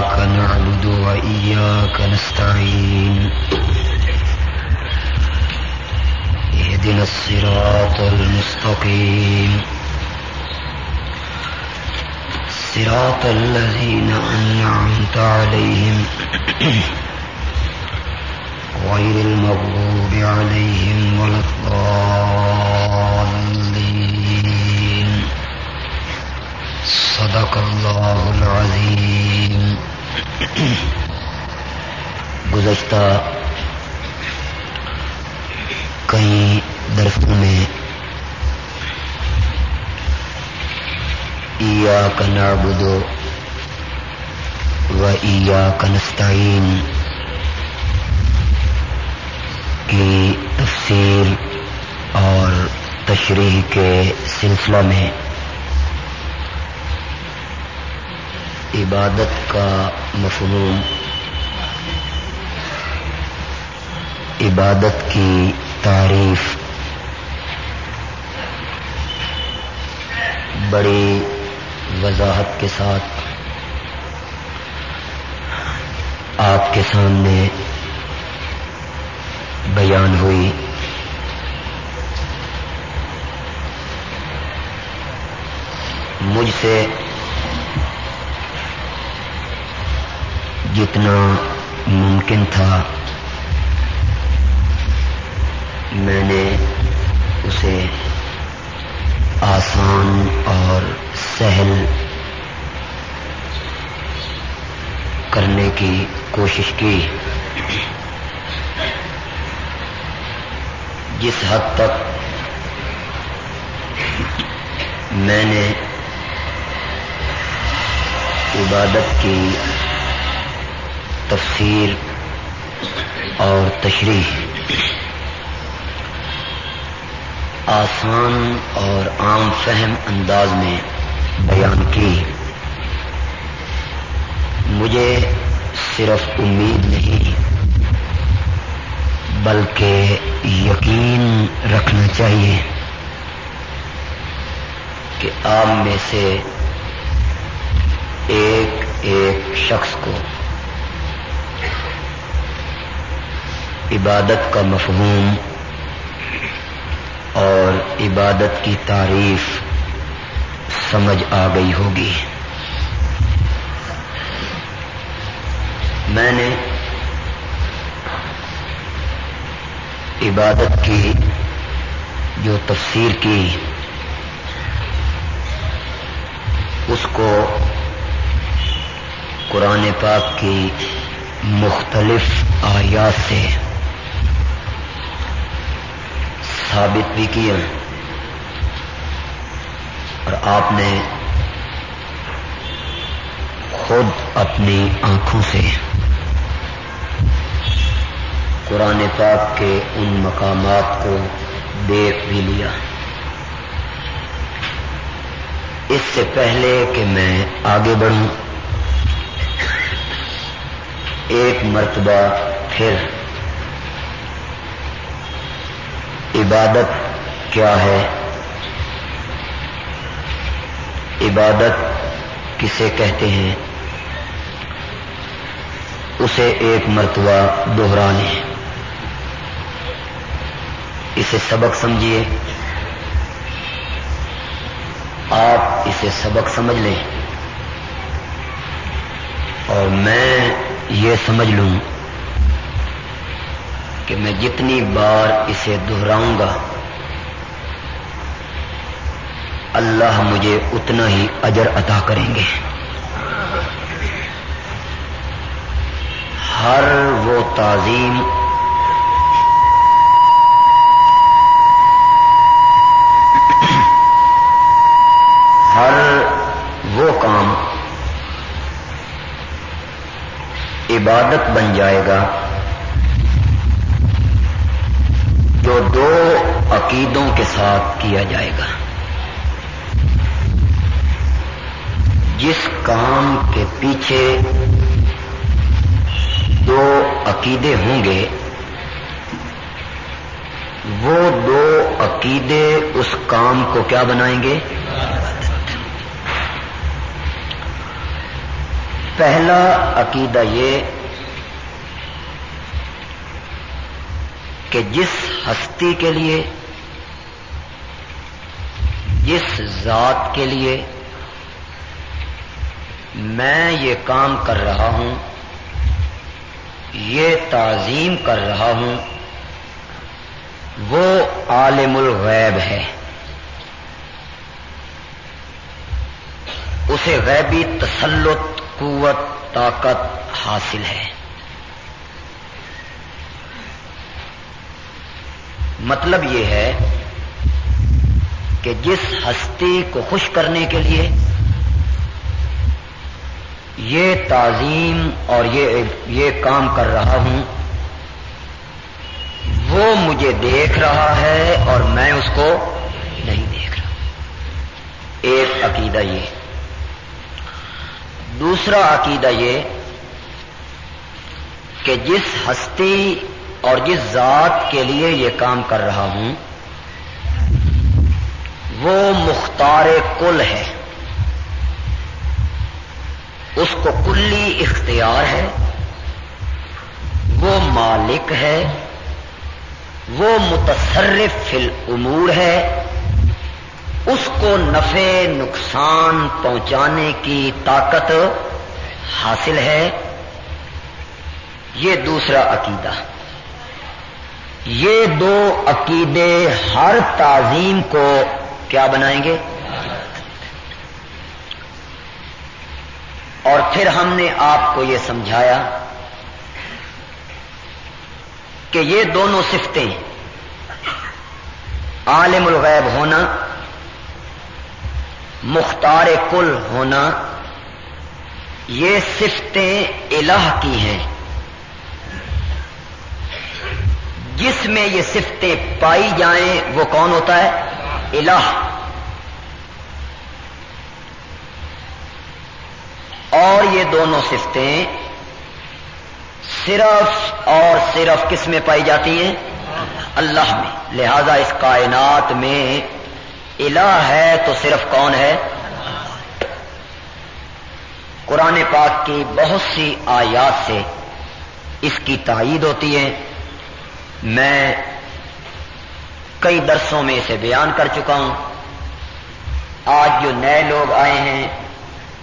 إياك نعبد وإياك نستعين. اهدنا الصراط المستقيم. صراط الذين أنعمت عليهم. غير المغضوب عليهم ولا الضالين. صدق الله العظيم. گزشتہ کئی درسوں میں ایا کا نعبدو و ایا کا نستعین کی تفسیر اور تشریح کے سلسلہ میں عبادت کا مفہوم عبادت کی تعریف بڑی وضاحت کے ساتھ آپ کے سامنے بیان ہوئی۔ مجھ سے جتنا ممکن تھا۔ میں نے اسے آسان اور سہل کرنے کی کوشش کی۔ جس حد تک میں نے عبادت کی تفسیر اور تشریح۔ آسان اور عام فہم انداز میں بیان کی۔ مجھے صرف امید نہیں، بلکہ یقین رکھنا چاہیے کہ آپ میں سے ایک ایک شخص کو عبادت کا مفہوم اور عبادت کی تعریف سمجھ آ گئی ہوگی۔ میں نے عبادت کی جو تفسیر کی، اس کو قرآن پاک کی مختلف آیات سے ثابت بھی کیا اور آپ نے خود اپنی آنکھوں سے قرآن پاک کے ان مقامات کو دیکھ بھی لیا۔ اس سے پہلے کہ میں آگے بڑھوں، ایک مرتبہ پھر عبادت کیا ہے؟ عبادت کسے کہتے ہیں؟ اسے ایک مرتبہ دوہرا لیں اسے سبق سمجھیے۔ آپ اسے سبق سمجھ لیں۔ اور میں یہ سمجھ لوں کہ میں جتنی بار اسے دہراؤں گا، اللہ مجھے اتنا ہی اجر عطا کریں گے۔ ہر وہ تعظیم ہر وہ کام عبادت بن جائے گا جو دو عقیدوں کے ساتھ کیا جائے گا۔ جس کام کے پیچھے دو عقیدے ہوں گے، وہ دو عقیدے اس کام کو کیا بنائیں گے؟ پہلا عقیدہ یہ کہ جس ہستی کے لیے، جس ذات کے لیے میں یہ کام کر رہا ہوں، یہ تعظیم کر رہا ہوں، وہ عالم الغیب ہے۔ اسے غیبی تسلط، قوت، طاقت حاصل ہے۔ مطلب یہ ہے کہ جس ہستی کو خوش کرنے کے لیے یہ تعظیم اور یہ یہ کام کر رہا ہوں، وہ مجھے دیکھ رہا ہے اور میں اس کو نہیں دیکھ رہا۔ ایک عقیدہ یہ۔ دوسرا عقیدہ یہ کہ جس ہستی اور جس ذات کے لیے یہ کام کر رہا ہوں، وہ مختار کل ہے۔ اس کو کلی اختیار ہے، وہ مالک ہے، وہ متصرف فی الامور ہے۔ اس کو نفع نقصان پہنچانے کی طاقت حاصل ہے۔ یہ دوسرا عقیدہ۔ یہ دو عقیدے ہر تعظیم کو کیا بنائیں گے؟ اور پھر ہم نے آپ کو یہ سمجھایا کہ یہ دونوں صفتیں عالم الغیب ہونا، مختار کل ہونا، یہ صفتیں الہ کی ہیں۔ جس میں یہ صفتیں پائی جائیں، وہ کون ہوتا ہے؟ الہ۔ اور یہ دونوں صفتیں صرف اور صرف کس میں پائی جاتی ہیں؟ اللہ میں۔ لہذا اس کائنات میں الہ ہے تو صرف کون ہے؟ قرآن پاک کی بہت سی آیات سے اس کی تائید ہوتی ہے میں کئی درسوں میں اسے بیان کر چکا ہوں۔ آج جو نئے لوگ آئے ہیں،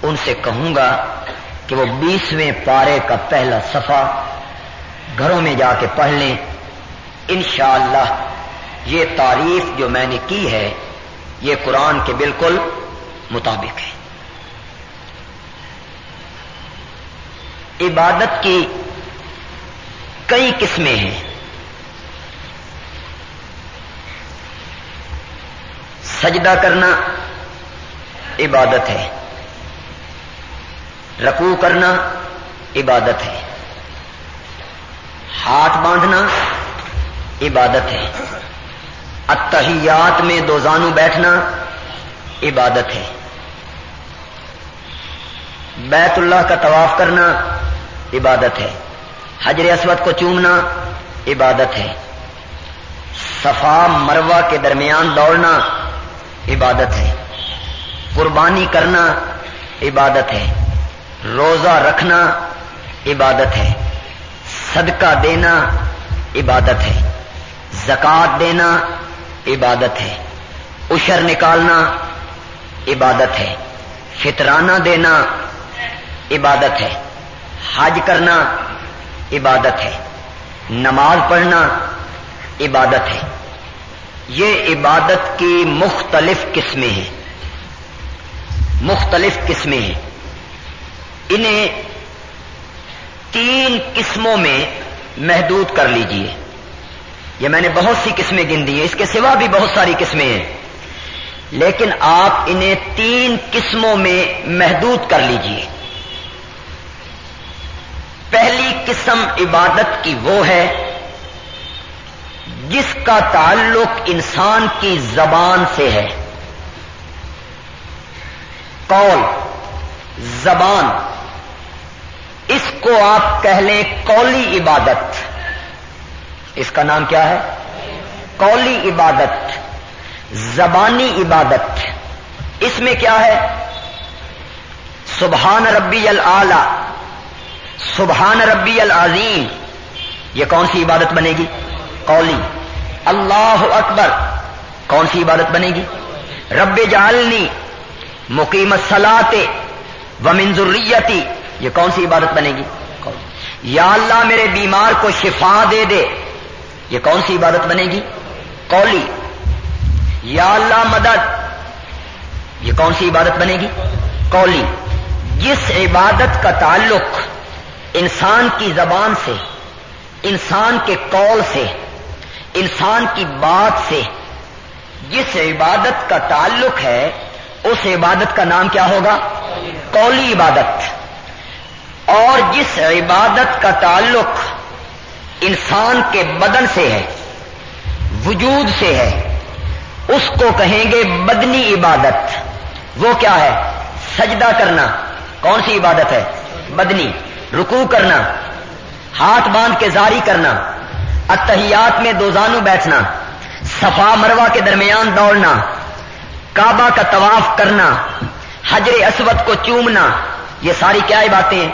ان سے کہوں گا کہ وہ بیسویں پارے کا پہلا صفحہ گھروں میں جا کے پڑھ لیں۔ انشاءاللہ، یہ تعریف جو میں نے کی ہے، یہ قرآن کے بالکل مطابق ہے۔ عبادت کی کئی قسمیں ہیں۔ سجدہ کرنا عبادت ہے۔ رکوع کرنا عبادت ہے۔ ہاتھ باندھنا عبادت ہے۔ اتحیات میں دو زانو بیٹھنا عبادت ہے۔ بیت اللہ کا طواف کرنا عبادت ہے۔ حجر اسود کو چومنا عبادت ہے۔ صفا مروا کے درمیان دوڑنا عبادت ہے۔ قربانی کرنا عبادت ہے۔ روزہ رکھنا عبادت ہے۔ صدقہ دینا عبادت ہے۔ زکات دینا عبادت ہے۔ اشر نکالنا عبادت ہے۔ فطرانہ دینا عبادت ہے۔ حج کرنا عبادت ہے۔ نماز پڑھنا عبادت ہے۔ یہ عبادت کی مختلف قسمیں ہیں۔ مختلف قسمیں ہیں۔ انہیں تین قسموں میں محدود کر لیجیے۔ یہ میں نے بہت سی قسمیں گن دی ہیں، اس کے سوا بھی بہت ساری قسمیں ہیں۔ لیکن آپ انہیں تین قسموں میں محدود کر لیجیے۔ پہلی قسم عبادت کی وہ ہے جس کا تعلق انسان کی زبان سے ہے۔ قول، زبان۔ اس کو آپ کہہ لیں قولی عبادت۔ اس کا نام کیا ہے؟ قولی عبادت، زبانی عبادت۔ اس میں کیا ہے؟ سبحان ربی العلی سبحان ربی العظیم۔ یہ کون سی عبادت بنے گی؟ قولی اللہ اکبر کون سی عبادت بنے گی رب جالنی مقیمت سلاتے و منظریتی یہ کون سی عبادت بنے گی یا اللہ میرے بیمار کو شفا دے دے یہ کون سی عبادت بنے گی قولی یا اللہ مدد یہ کون سی عبادت بنے گی قولی جس عبادت کا تعلق انسان کی زبان سے انسان کے قول سے انسان کی بات سے۔ جس عبادت کا تعلق ہے، اس عبادت کا نام کیا ہوگا؟ قولی عبادت۔ اور جس عبادت کا تعلق انسان کے بدن سے ہے، وجود سے ہے، اس کو کہیں گے بدنی عبادت۔ وہ کیا ہے؟ سجدہ کرنا۔ کون سی عبادت ہے؟ بدنی۔ رکو کرنا۔ ہاتھ باندھ کے زاری کرنا۔ اتحیات میں دو زانو بیٹھنا، صفا مروا کے درمیان دوڑنا، کعبہ کا طواف کرنا، حجر اسود کو چومنا، یہ ساری کیا باتیں؟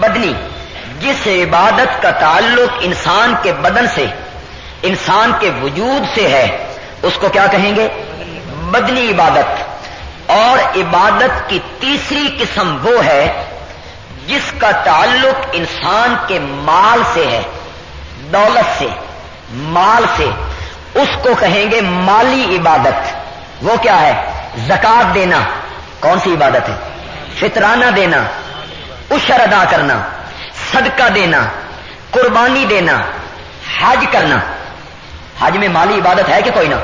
بدنی۔ جس عبادت کا تعلق انسان کے بدن سے، انسان کے وجود سے ہے، اس کو کیا کہیں گے؟ بدنی عبادت۔ اور عبادت کی تیسری قسم وہ ہے، جس کا تعلق انسان کے مال سے ہے۔ دولت سے، مال سے، اس کو کہیں گے مالی عبادت۔ وہ کیا ہے؟ زکات دینا۔ کون سی عبادت ہے؟ فطرانہ دینا اشر ادا کرنا، صدقہ دینا، قربانی دینا، حج کرنا۔ حج میں مالی عبادت ہے کہ کوئی نہ؟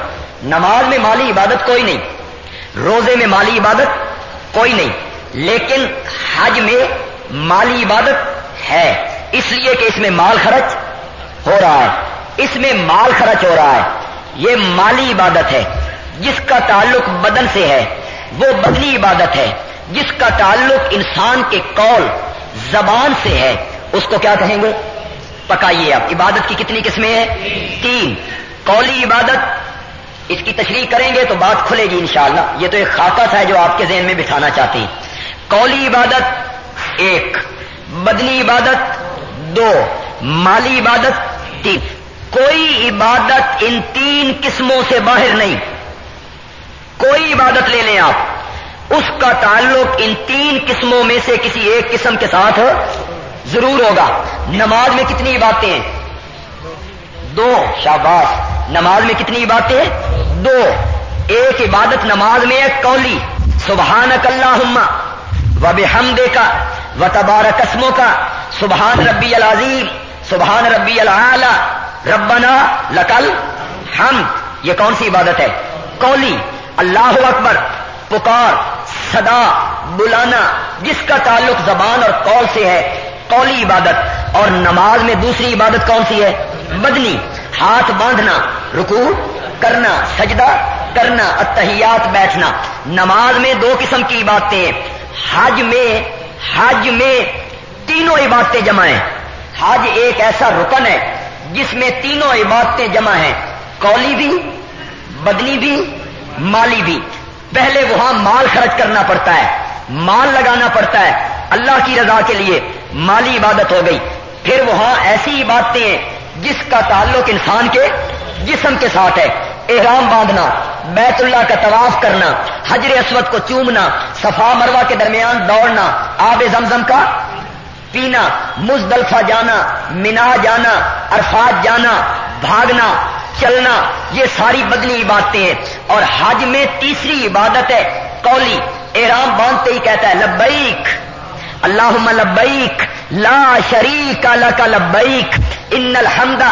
نماز میں مالی عبادت کوئی نہیں، روزے میں مالی عبادت کوئی نہیں، لیکن حج میں مالی عبادت ہے۔ اس لیے کہ اس میں مال خرچ ہو رہا ہے۔ اس میں مال خرچ ہو رہا ہے۔ یہ مالی عبادت ہے۔ جس کا تعلق بدن سے ہے، وہ بدنی عبادت ہے۔ جس کا تعلق انسان کے قول، زبان سے ہے۔ اس کو کیا کہیں گے؟ پکائیے آپ۔ عبادت کی کتنی قسمیں ہیں؟ تین۔ قولی عبادت۔ اس کی تشریح کریں گے تو بات کھلے گی انشاءاللہ۔ یہ تو ایک خاکہ ہے جو آپ کے ذہن میں بٹھانا چاہتے ہیں۔ قولی عبادت، ایک۔ بدنی عبادت، دو۔ مالی عبادت تین۔ کوئی عبادت ان تین قسموں سے باہر نہیں۔ کوئی عبادت لے لیں آپ۔ اس کا تعلق ان تین قسموں میں سے کسی ایک قسم کے ساتھ ضرور ہوگا۔ نماز میں کتنی باتیں ہیں؟ دو۔ شاباش، نماز میں کتنی باتیں دو۔ ایک عبادت نماز میں ایک کولی سبحان اللہ و بحمدے کا و تبار قسموں کا سبحان ربی العظیم۔ سبحان ربی العلی ربنا لکل ہم یہ کون سی عبادت ہے؟ کولی اللہ اکبر. پکار. صدا. بلانا. جس کا تعلق زبان اور قول سے ہے. قولی عبادت. اور نماز میں دوسری عبادت کون سی ہے؟ بدنی. ہاتھ باندھنا. رکو کرنا. سجدہ کرنا. اتحیات بیٹھنا. نماز میں دو قسم کی عبادتیں حج میں حج میں تینوں عبادتیں جمع ہیں. حج ایک ایسا رکن ہے جس میں تینوں عبادتیں جمع ہیں، قولی بھی، بدنی بھی، مالی بھی۔ پہلے وہاں مال خرچ کرنا پڑتا ہے، مال لگانا پڑتا ہے۔ اللہ کی رضا کے لیے مالی عبادت ہو گئی۔ پھر وہاں ایسی باتیں ہیں جس کا تعلق انسان کے جسم کے ساتھ ہے۔ احرام باندھنا، بیت اللہ کا طواف کرنا، حجر اسود کو چومنا، صفا مروا کے درمیان دوڑنا، آب زمزم کا پینا، مزدلفہ جانا مینا جانا، عرفات جانا، بھاگنا، چلنا، یہ ساری بدلی عبادتیں ہیں۔ اور حج میں تیسری عبادت ہے، قولی، احرام باندھتے ہی کہتا ہے، لبیک اللہ لبیک، لا شریک کا لبیک، ان الحمد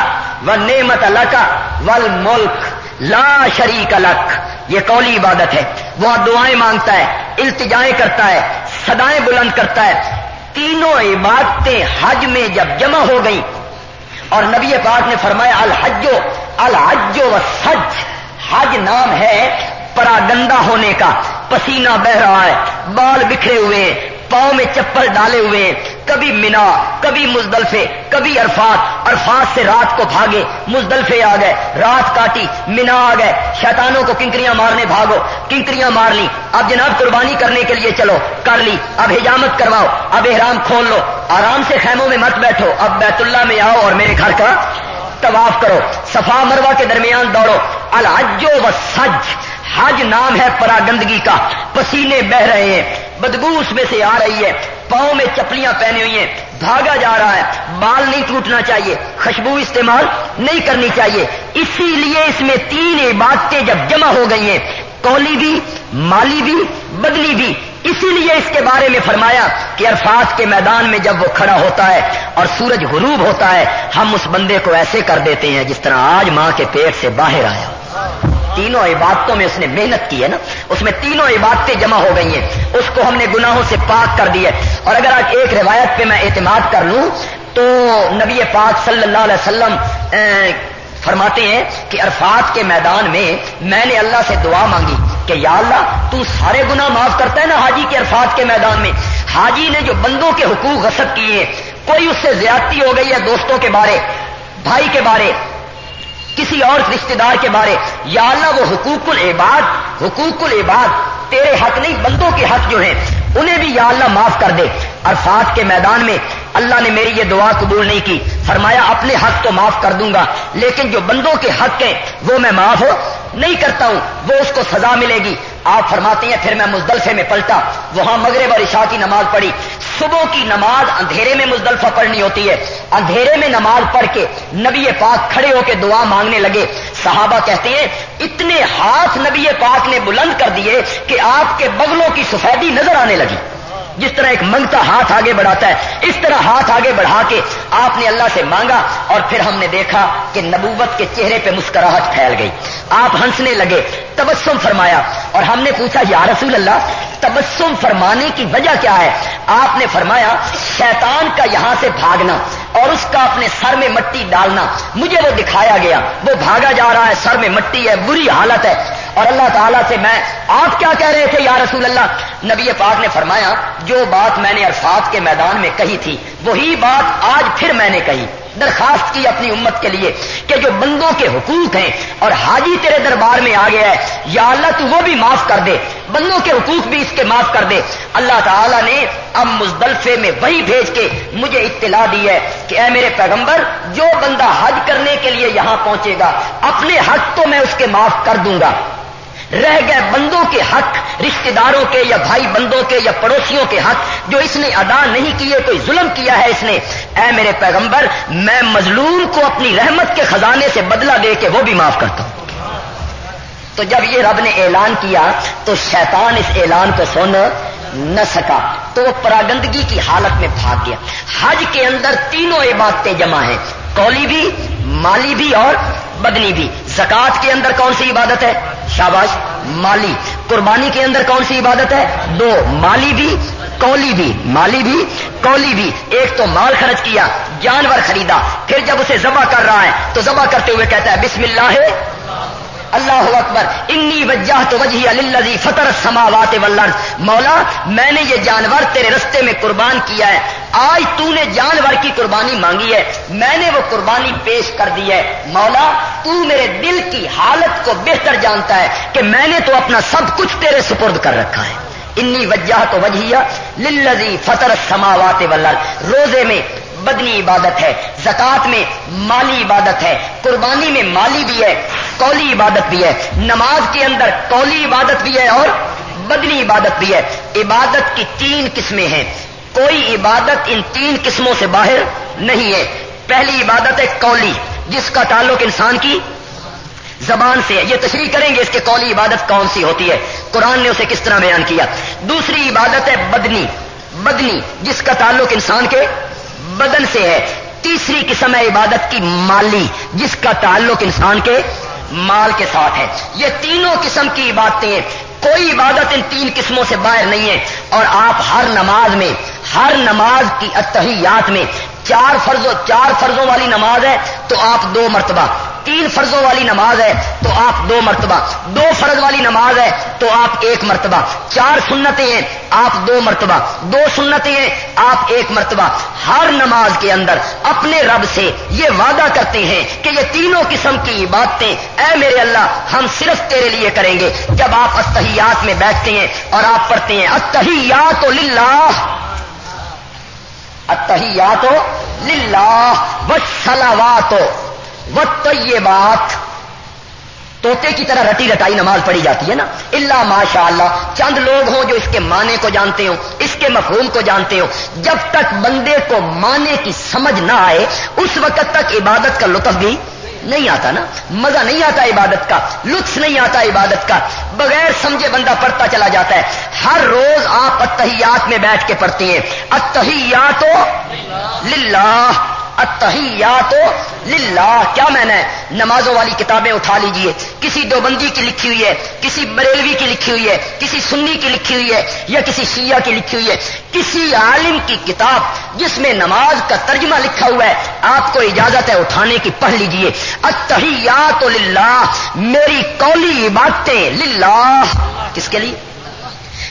و نعمت کا ول ملک، لا شریک الک یہ قولی عبادت ہے۔ وہاں دعائیں مانگتا ہے، التجائیں کرتا ہے سدائیں بلند کرتا ہے تینوں عبادتیں حج میں جب جمع ہو گئی اور نبی پاک نے فرمایا، الحجو الحجو و سج حج نام ہے پراگندہ ہونے کا، پسینہ بہ رہا ہے، بال بکھرے ہوئے پاؤں میں چپل ڈالے ہوئے ہیں۔ کبھی مینا، کبھی مزدلفے، کبھی عرفات۔ عرفات سے رات کو بھاگے، مزدلفے آ گئے، رات کاٹی، مینا آ گئے۔ شیطانوں کو کنکریاں مارنے بھاگو، کنکریاں مار لی۔ اب جناب قربانی کرنے کے لیے چلو، کر لی۔ اب حجامت کرواؤ، اب احرام کھول لو۔ آرام سے خیموں میں مت بیٹھو۔ اب بیت اللہ میں آؤ اور میرے گھر کا طواف کرو۔ صفا مروا کے درمیان دوڑو۔ الحجو و سج حج نام ہے پرا گندگی کا۔ پسینے بہ رہے ہیں۔ بدبو اس میں سے آ رہی ہے۔ پاؤں میں چپلیاں پہنی ہوئی ہیں۔ بھاگا جا رہا ہے۔ بال نہیں ٹوٹنا چاہیے۔ خوشبو استعمال نہیں کرنی چاہیے۔ اسی لیے اس میں تین عبادتیں جب جمع ہو گئی ہیں۔ کولی بھی، مالی بھی بدلی بھی۔ اسی لیے اس کے بارے میں فرمایا کہ عرفات کے میدان میں جب وہ کھڑا ہوتا ہے اور سورج غروب ہوتا ہے، ہم اس بندے کو ایسے کر دیتے ہیں جس طرح آج ماں کے پیٹ سے باہر آیا۔ تینوں عبادتوں میں اس نے محنت کی ہے نا؟ اس میں تینوں عبادتیں جمع ہو گئی ہیں۔ اس کو ہم نے گناہوں سے پاک کر دی ہے۔ اور اگر آج ایک روایت پہ میں اعتماد کر لوں، تو نبی پاک صلی اللہ علیہ وسلم فرماتے ہیں کہ عرفات کے میدان میں میں نے اللہ سے دعا مانگی کہ یا اللہ، تو سارے گنا معاف کرتا ہے نا حاجی کے عرفات کے میدان میں؟ حاجی نے جو بندوں کے حقوق غصب کیے، کوئی اس سے زیادتی ہو گئی ہے دوستوں کے بارے، بھائی کے بارے؟ کسی اور رشتے دار کے بارے۔ یا اللہ، وہ حقوق العباد حقوق العباد، تیرے حق نہیں، بندوں کے حق جو ہیں، انہیں بھی یا اللہ معاف کر دے۔ عرفات کے میدان میں اللہ نے میری یہ دعا قبول نہیں کی۔ فرمایا، اپنے حق تو معاف کر دوں گا، لیکن جو بندوں کے حق ہیں، وہ میں معاف ہو نہیں کرتا ہوں، وہ اس کو سزا ملے گی۔ آپ فرماتے ہیں، پھر میں مزدلفے میں پلٹا۔ وہاں مغرب اور عشاء کی نماز پڑھی۔ صبح کی نماز اندھیرے میں مزدلفہ پڑھنی ہوتی ہے۔ اندھیرے میں نماز پڑھ کے نبی پاک کھڑے ہو کے دعا مانگنے لگے۔ صحابہ کہتے ہیں، اتنے ہاتھ نبی پاک نے بلند کر دیے کہ آپ کے بغلوں کی سفیدی نظر آنے لگی۔ جس طرح ایک منگتا ہاتھ آگے بڑھاتا ہے، اس طرح ہاتھ آگے بڑھا کے آپ نے اللہ سے مانگا اور پھر ہم نے دیکھا کہ نبوت کے چہرے پہ مسکراہٹ پھیل گئی۔ آپ ہنسنے لگے، تبسم فرمایا اور ہم نے پوچھا، یا رسول اللہ، تبسم فرمانے کی وجہ کیا ہے؟ آپ نے فرمایا، شیطان کا یہاں سے بھاگنا اور اس کا اپنے سر میں مٹی ڈالنا، مجھے وہ دکھایا گیا، وہ بھاگا جا رہا ہے، سر میں مٹی ہے، بری حالت ہے۔ اور اللہ تعالیٰ سے میں آپ کیا کہہ رہے تھے یا رسول اللہ؟ نبی پاک نے فرمایا، جو بات میں نے عرفات کے میدان میں کہی تھی، وہی بات آج پھر میں نے کہی۔ درخواست کی اپنی امت کے لیے کہ جو بندوں کے حقوق ہیں اور حاجی تیرے دربار میں آ گیا ہے، یا اللہ تو وہ بھی معاف کر دے، بندوں کے حقوق بھی اس کے معاف کر دے۔ اللہ تعالیٰ نے اب مزدلفے میں وہی بھیج کے مجھے اطلاع دی ہے کہ اے میرے پیغمبر، جو بندہ حج کرنے کے لیے یہاں پہنچے گا، اپنے حق تو میں اس کے معاف کر دوں گا۔ رہ گئے بندوں کے حق، رشتہ داروں کے یا بھائی بندوں کے یا پڑوسیوں کے حق جو اس نے ادا نہیں کیے، کوئی ظلم کیا ہے اس نے۔ اے میرے پیغمبر، میں مظلوم کو اپنی رحمت کے خزانے سے بدلہ دے کے وہ بھی معاف کرتا ہوں۔ تو جب یہ رب نے اعلان کیا تو شیطان اس اعلان کو سن نہ سکا۔ تو وہ پراگندگی کی حالت میں بھاگ گیا۔ حج کے اندر تینوں عبادتیں جمع ہیں۔ کولی بھی، مالی بھی اور بدنی بھی۔ زکات کے اندر کون سی عبادت ہے؟ شاباش، مالی۔ قربانی کے اندر کون سی عبادت ہے؟ دو، مالی بھی کولی بھی۔ مالی بھی کولی بھی۔ ایک تو مال خرچ کیا، جانور خریدا۔ پھر جب اسے ذبح کر رہا ہے، تو ذبح کرتے ہوئے کہتا ہے، بسم اللہ ہے اللہ اکبر، انی وجہ تو وجہ اللہ فطر سماوات ولرز مولا، میں نے یہ جانور تیرے رستے میں قربان کیا ہے۔ آج تو نے جانور کی قربانی مانگی ہے۔ میں نے وہ قربانی پیش کر دی ہے۔ مولا، تو میرے دل کی حالت کو بہتر جانتا ہے کہ میں نے تو اپنا سب کچھ تیرے سپرد کر رکھا ہے۔ انی وجہ تو وجہ للذی فطر سماوات ولرز روزے میں بدنی عبادت ہے زکات میں مالی عبادت ہے، قربانی میں مالی بھی ہے کولی عبادت بھی ہے، نماز کے اندر کولی عبادت بھی ہے اور بدنی عبادت بھی ہے۔ عبادت کی تین قسمیں ہیں۔ کوئی عبادت ان تین قسموں سے باہر نہیں ہے۔ پہلی عبادت ہے کولی جس کا تعلق انسان کی زبان سے ہے۔ یہ تشریح کریں گے اس کے قولی عبادت کون سی ہوتی ہے۔ قرآن نے اسے کس طرح بیان کیا؟ دوسری عبادت ہے بدنی بدنی، جس کا تعلق انسان کے بدن سے ہے۔ تیسری قسم ہے عبادت کی مالی، جس کا تعلق انسان کے مال کے ساتھ ہے۔ یہ تینوں قسم کی عبادتیں ہیں۔ کوئی عبادت ان تین قسموں سے باہر نہیں ہے۔ اور آپ ہر نماز میں، ہر نماز کی اتحیات میں، چار فرضوں چار فرضوں والی نماز ہے، تو آپ دو مرتبہ تین فرضوں والی نماز ہے تو آپ دو مرتبہ، دو فرض والی نماز ہے تو آپ ایک مرتبہ۔ چار سنتیں ہیں، آپ دو مرتبہ۔ دو سنتیں ہیں، آپ ایک مرتبہ۔ ہر نماز کے اندر اپنے رب سے یہ وعدہ کرتے ہیں کہ یہ تینوں قسم کی باتیں اے میرے اللہ، ہم صرف تیرے لیے کریں گے۔ جب آپ اتحیات میں بیٹھتے ہیں اور آپ پڑھتے ہیں اتحیات للہ۔ اتحیات للہ و سلاوات و طیبات توتے کی طرح رٹی رٹائی نماز پڑھی جاتی ہے نا۔ اللہ ماشاء اللہ چند لوگ ہوں جو اس کے معنی کو جانتے ہوں، اس کے مفہوم کو جانتے ہوں۔ جب تک بندے کو معنی کی سمجھ نہ آئے، اس وقت تک عبادت کا لطف بھی نہیں آتا نا۔ مزہ نہیں آتا عبادت کا، لطف نہیں آتا عبادت کا۔ بغیر سمجھے بندہ پڑھتا چلا جاتا ہے۔ ہر روز آپ اتحیات میں بیٹھ کے پڑھتے ہیں۔ اتحیات للہ۔ اتحیات للہ۔ کیا میں نے نمازوں والی کتابیں اٹھا لیجیے جی؟ کسی دوبندی کی لکھی ہوئی ہے، کسی بریلوی کی لکھی ہوئی ہے، کسی سنی کی لکھی ہوئی ہے یا کسی شیعہ کی لکھی ہوئی ہے۔ کسی عالم کی کتاب جس میں نماز کا ترجمہ لکھا ہوا ہے، آپ کو اجازت ہے اٹھانے کی، پڑھ لیجیے۔ اتحیات للہ، میری قولی باتیں للہ۔ کس کے لیے؟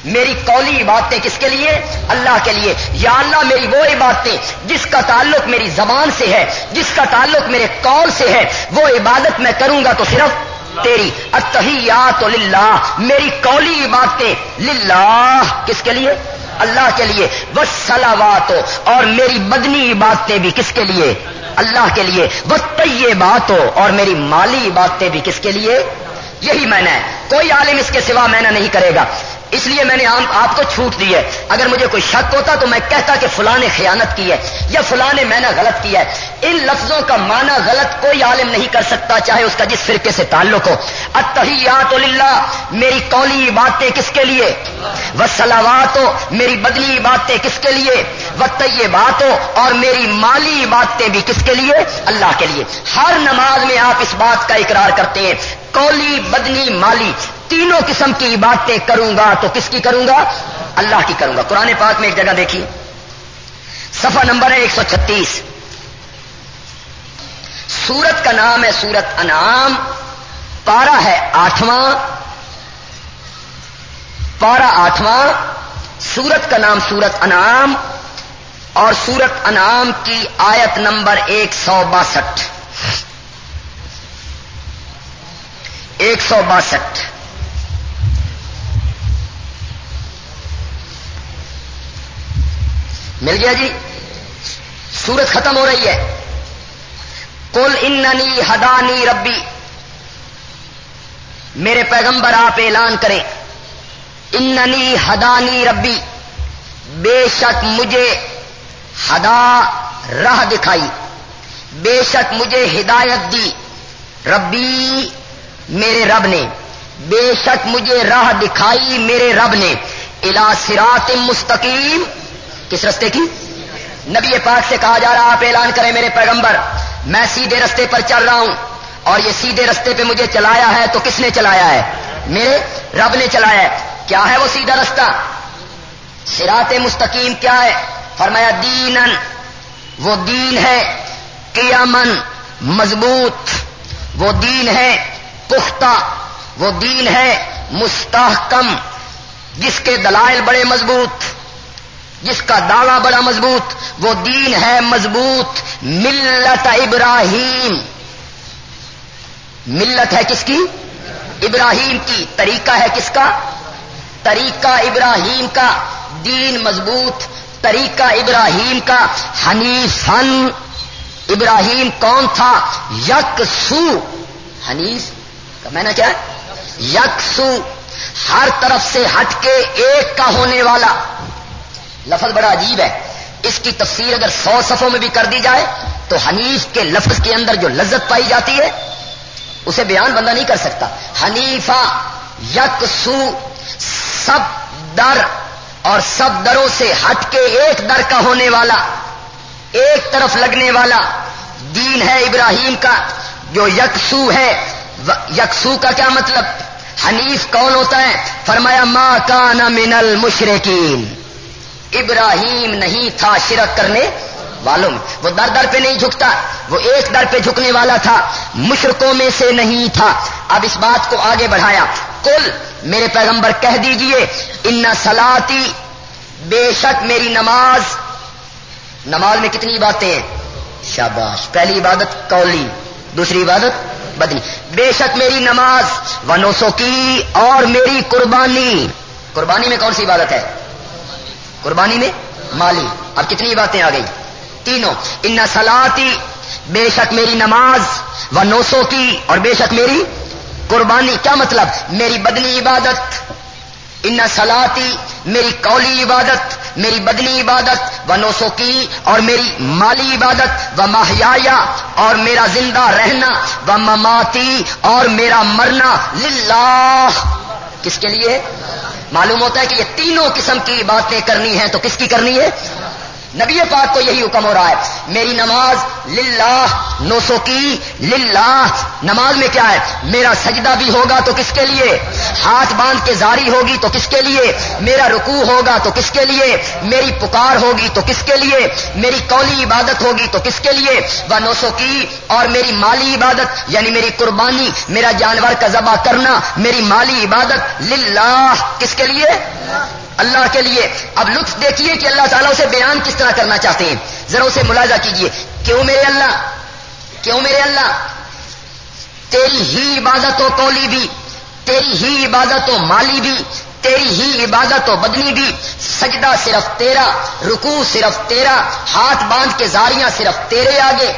میری قولی عبادتیں کس کے لیے؟ اللہ کے لیے۔ یا اللہ، میری وہ عبادتیں جس کا تعلق میری زبان سے ہے، جس کا تعلق میرے قول سے ہے، وہ عبادت میں کروں گا تو صرف تیری۔ اتحیات للہ، میری قولی عبادتیں للہ۔ کس کے لیے؟ اللہ کے لیے۔ وہ سلاوات ہو اور میری بدنی عبادتیں بھی کس کے لیے؟ اللہ کے لیے۔ وہ طیبات ہو اور میری مالی عبادتیں بھی کس کے لیے؟ یہی میں نے۔ کوئی عالم اس کے سوا میں نے نہیں کرے گا۔ اس لیے میں نے آپ کو چھوٹ دی ہے۔ اگر مجھے کوئی شک ہوتا تو میں کہتا کہ فلاں نے خیانت کی ہے یا فلاں نے میں نے غلط کیا ہے۔ ان لفظوں کا معنی غلط کوئی عالم نہیں کر سکتا، چاہے اس کا جس فرقے سے تعلق ہو۔ اتحیات للہ، میری قولی باتیں کس کے لیے؟ وہ سلاوات ہو میری بدلی باتیں کس کے لیے؟ وہ بات ہو اور میری مالی باتیں بھی کس کے لیے؟ اللہ کے لیے۔ ہر نماز میں آپ اس بات کا اقرار کرتے ہیں۔ کولی بدنی مالی۔ تینوں قسم کی باتیں کروں گا تو کس کی کروں گا؟ اللہ کی کروں گا۔ قرآن پاک میں ایک جگہ دیکھیے۔ سفا نمبر ہے ایک سو چھتیس۔ سورت کا نام ہے سورت انعام۔ پارا ہے آٹھواں۔ پارا آٹھواں۔ سورت کا نام سورت انعام اور سورت انعام کی آیت نمبر ایک سو باسٹھ۔ ایک سو باسٹھ۔ مل گیا جی؟ سورت ختم ہو رہی ہے۔ کل اننی ہدانی ربی۔ میرے پیغمبر آپ اعلان کریں۔ اننی ہدانی ربی۔ بے شک مجھے ہدا راہ دکھائی۔ بے شک مجھے ہدایت دی۔ ربی میرے رب نے۔ بے شک مجھے راہ دکھائی میرے رب نے۔ الا سرات مستقیم۔ کس رستے کی؟ نبی پاک سے کہا جا رہا آپ اعلان کریں میرے پیغمبر، میں سیدھے رستے پر چل رہا ہوں اور یہ سیدھے رستے پہ مجھے چلایا ہے تو کس نے چلایا ہے؟ میرے رب نے چلایا ہے۔ کیا ہے وہ سیدھا رستہ؟ سرات مستقیم کیا ہے؟ فرمایا دین وہ دین ہے قیامن مضبوط۔ وہ دین ہے، پختہ۔ وہ دین ہے، مستحکم۔ جس کے دلائل بڑے مضبوط۔ جس کا دعوی بڑا مضبوط، وہ دین ہے مضبوط، ملت ابراہیم۔ ملت ہے کس کی؟ ابراہیم کی۔ طریقہ ہے کس کا؟ طریقہ ابراہیم کا۔ دین مضبوط، طریقہ ابراہیم کا۔ حنیف ابراہیم کون تھا؟ یک سو حنیف، میں نے کیا؟ یک سو ہر طرف سے ہٹ کے ایک کا ہونے والا۔ لفظ بڑا عجیب ہے۔ اس کی تفسیر اگر سو صفوں میں بھی کر دی جائے، تو حنیف کے لفظ کے اندر جو لذت پائی جاتی ہے، اسے بیان بندہ نہیں کر سکتا۔ حنیفہ یک سو سب در اور سب دروں سے ہٹ کے ایک در کا ہونے والا، ایک طرف لگنے والا دین ہے ابراہیم کا، جو یکسو ہے۔ یکسو کا کیا مطلب؟ حنیف کون ہوتا ہے؟ فرمایا ماں کان من المشرقین ابراہیم نہیں تھا شرک کرنے والوں میں وہ در در پہ نہیں جھکتا، وہ ایک در پہ جھکنے والا تھا مشرقوں میں سے نہیں تھا۔ اب اس بات کو آگے بڑھایا۔ کل میرے پیغمبر کہہ دیجیے، ان سلاتی بے شک میری نماز نماز میں کتنی باتیں ہیں؟ شاباش، پہلی عبادت کولی دوسری عبادت بدنی۔ بے شک میری نماز و نوسو کی اور میری قربانی۔ قربانی میں کون سی عبادت ہے؟ قربانی میں مالی۔ اب کتنی باتیں آ گئی۔ تینوں، ان سلاتی بے شک میری نماز و نوسو کی اور بے شک میری قربانی۔ کیا مطلب؟ میری بدنی عبادت۔ ان سلاتی میری قولی عبادت، میری بدنی عبادت و نوسو کی اور میری مالی عبادت و ماہیا اور میرا زندہ رہنا و مماتی اور میرا مرنا للہ۔ کس کے لیے؟ معلوم ہوتا ہے کہ یہ تینوں قسم کی باتیں کرنی ہیں تو کس کی کرنی ہے؟ نبی پاک کو یہی حکم ہو رہا ہے، میری نماز للہ نو سو کی، للہ، نماز میں کیا ہے؟ میرا سجدہ بھی ہوگا تو کس کے لیے؟ ہاتھ باندھ کے زاری ہوگی تو کس کے لیے؟ میرا رکوع ہوگا تو کس کے لیے؟ میری پکار ہوگی تو کس کے لیے؟ میری قولی عبادت ہوگی تو کس کے لیے؟ وہ نو سو کی اور میری مالی عبادت یعنی میری قربانی، میرا جانور کا ذبح کرنا، میری مالی عبادت للہ، کس کے لیے؟ اللہ کے لیے. اب لطف دیکھیے کہ اللہ تعالیٰ اسے بیان کس طرح کرنا چاہتے ہیں. ذرا اسے ملازہ کیجیے کیوں میرے اللہ؟ کیوں میرے اللہ؟ تیری ہی عبادت و کولی بھی، تیری ہی عبادت و مالی بھی، تیری ہی عبادت و بدنی بھی. سجدہ صرف تیرا، رکوع صرف تیرا، ہاتھ باندھ کے زاریاں صرف تیرے آگے.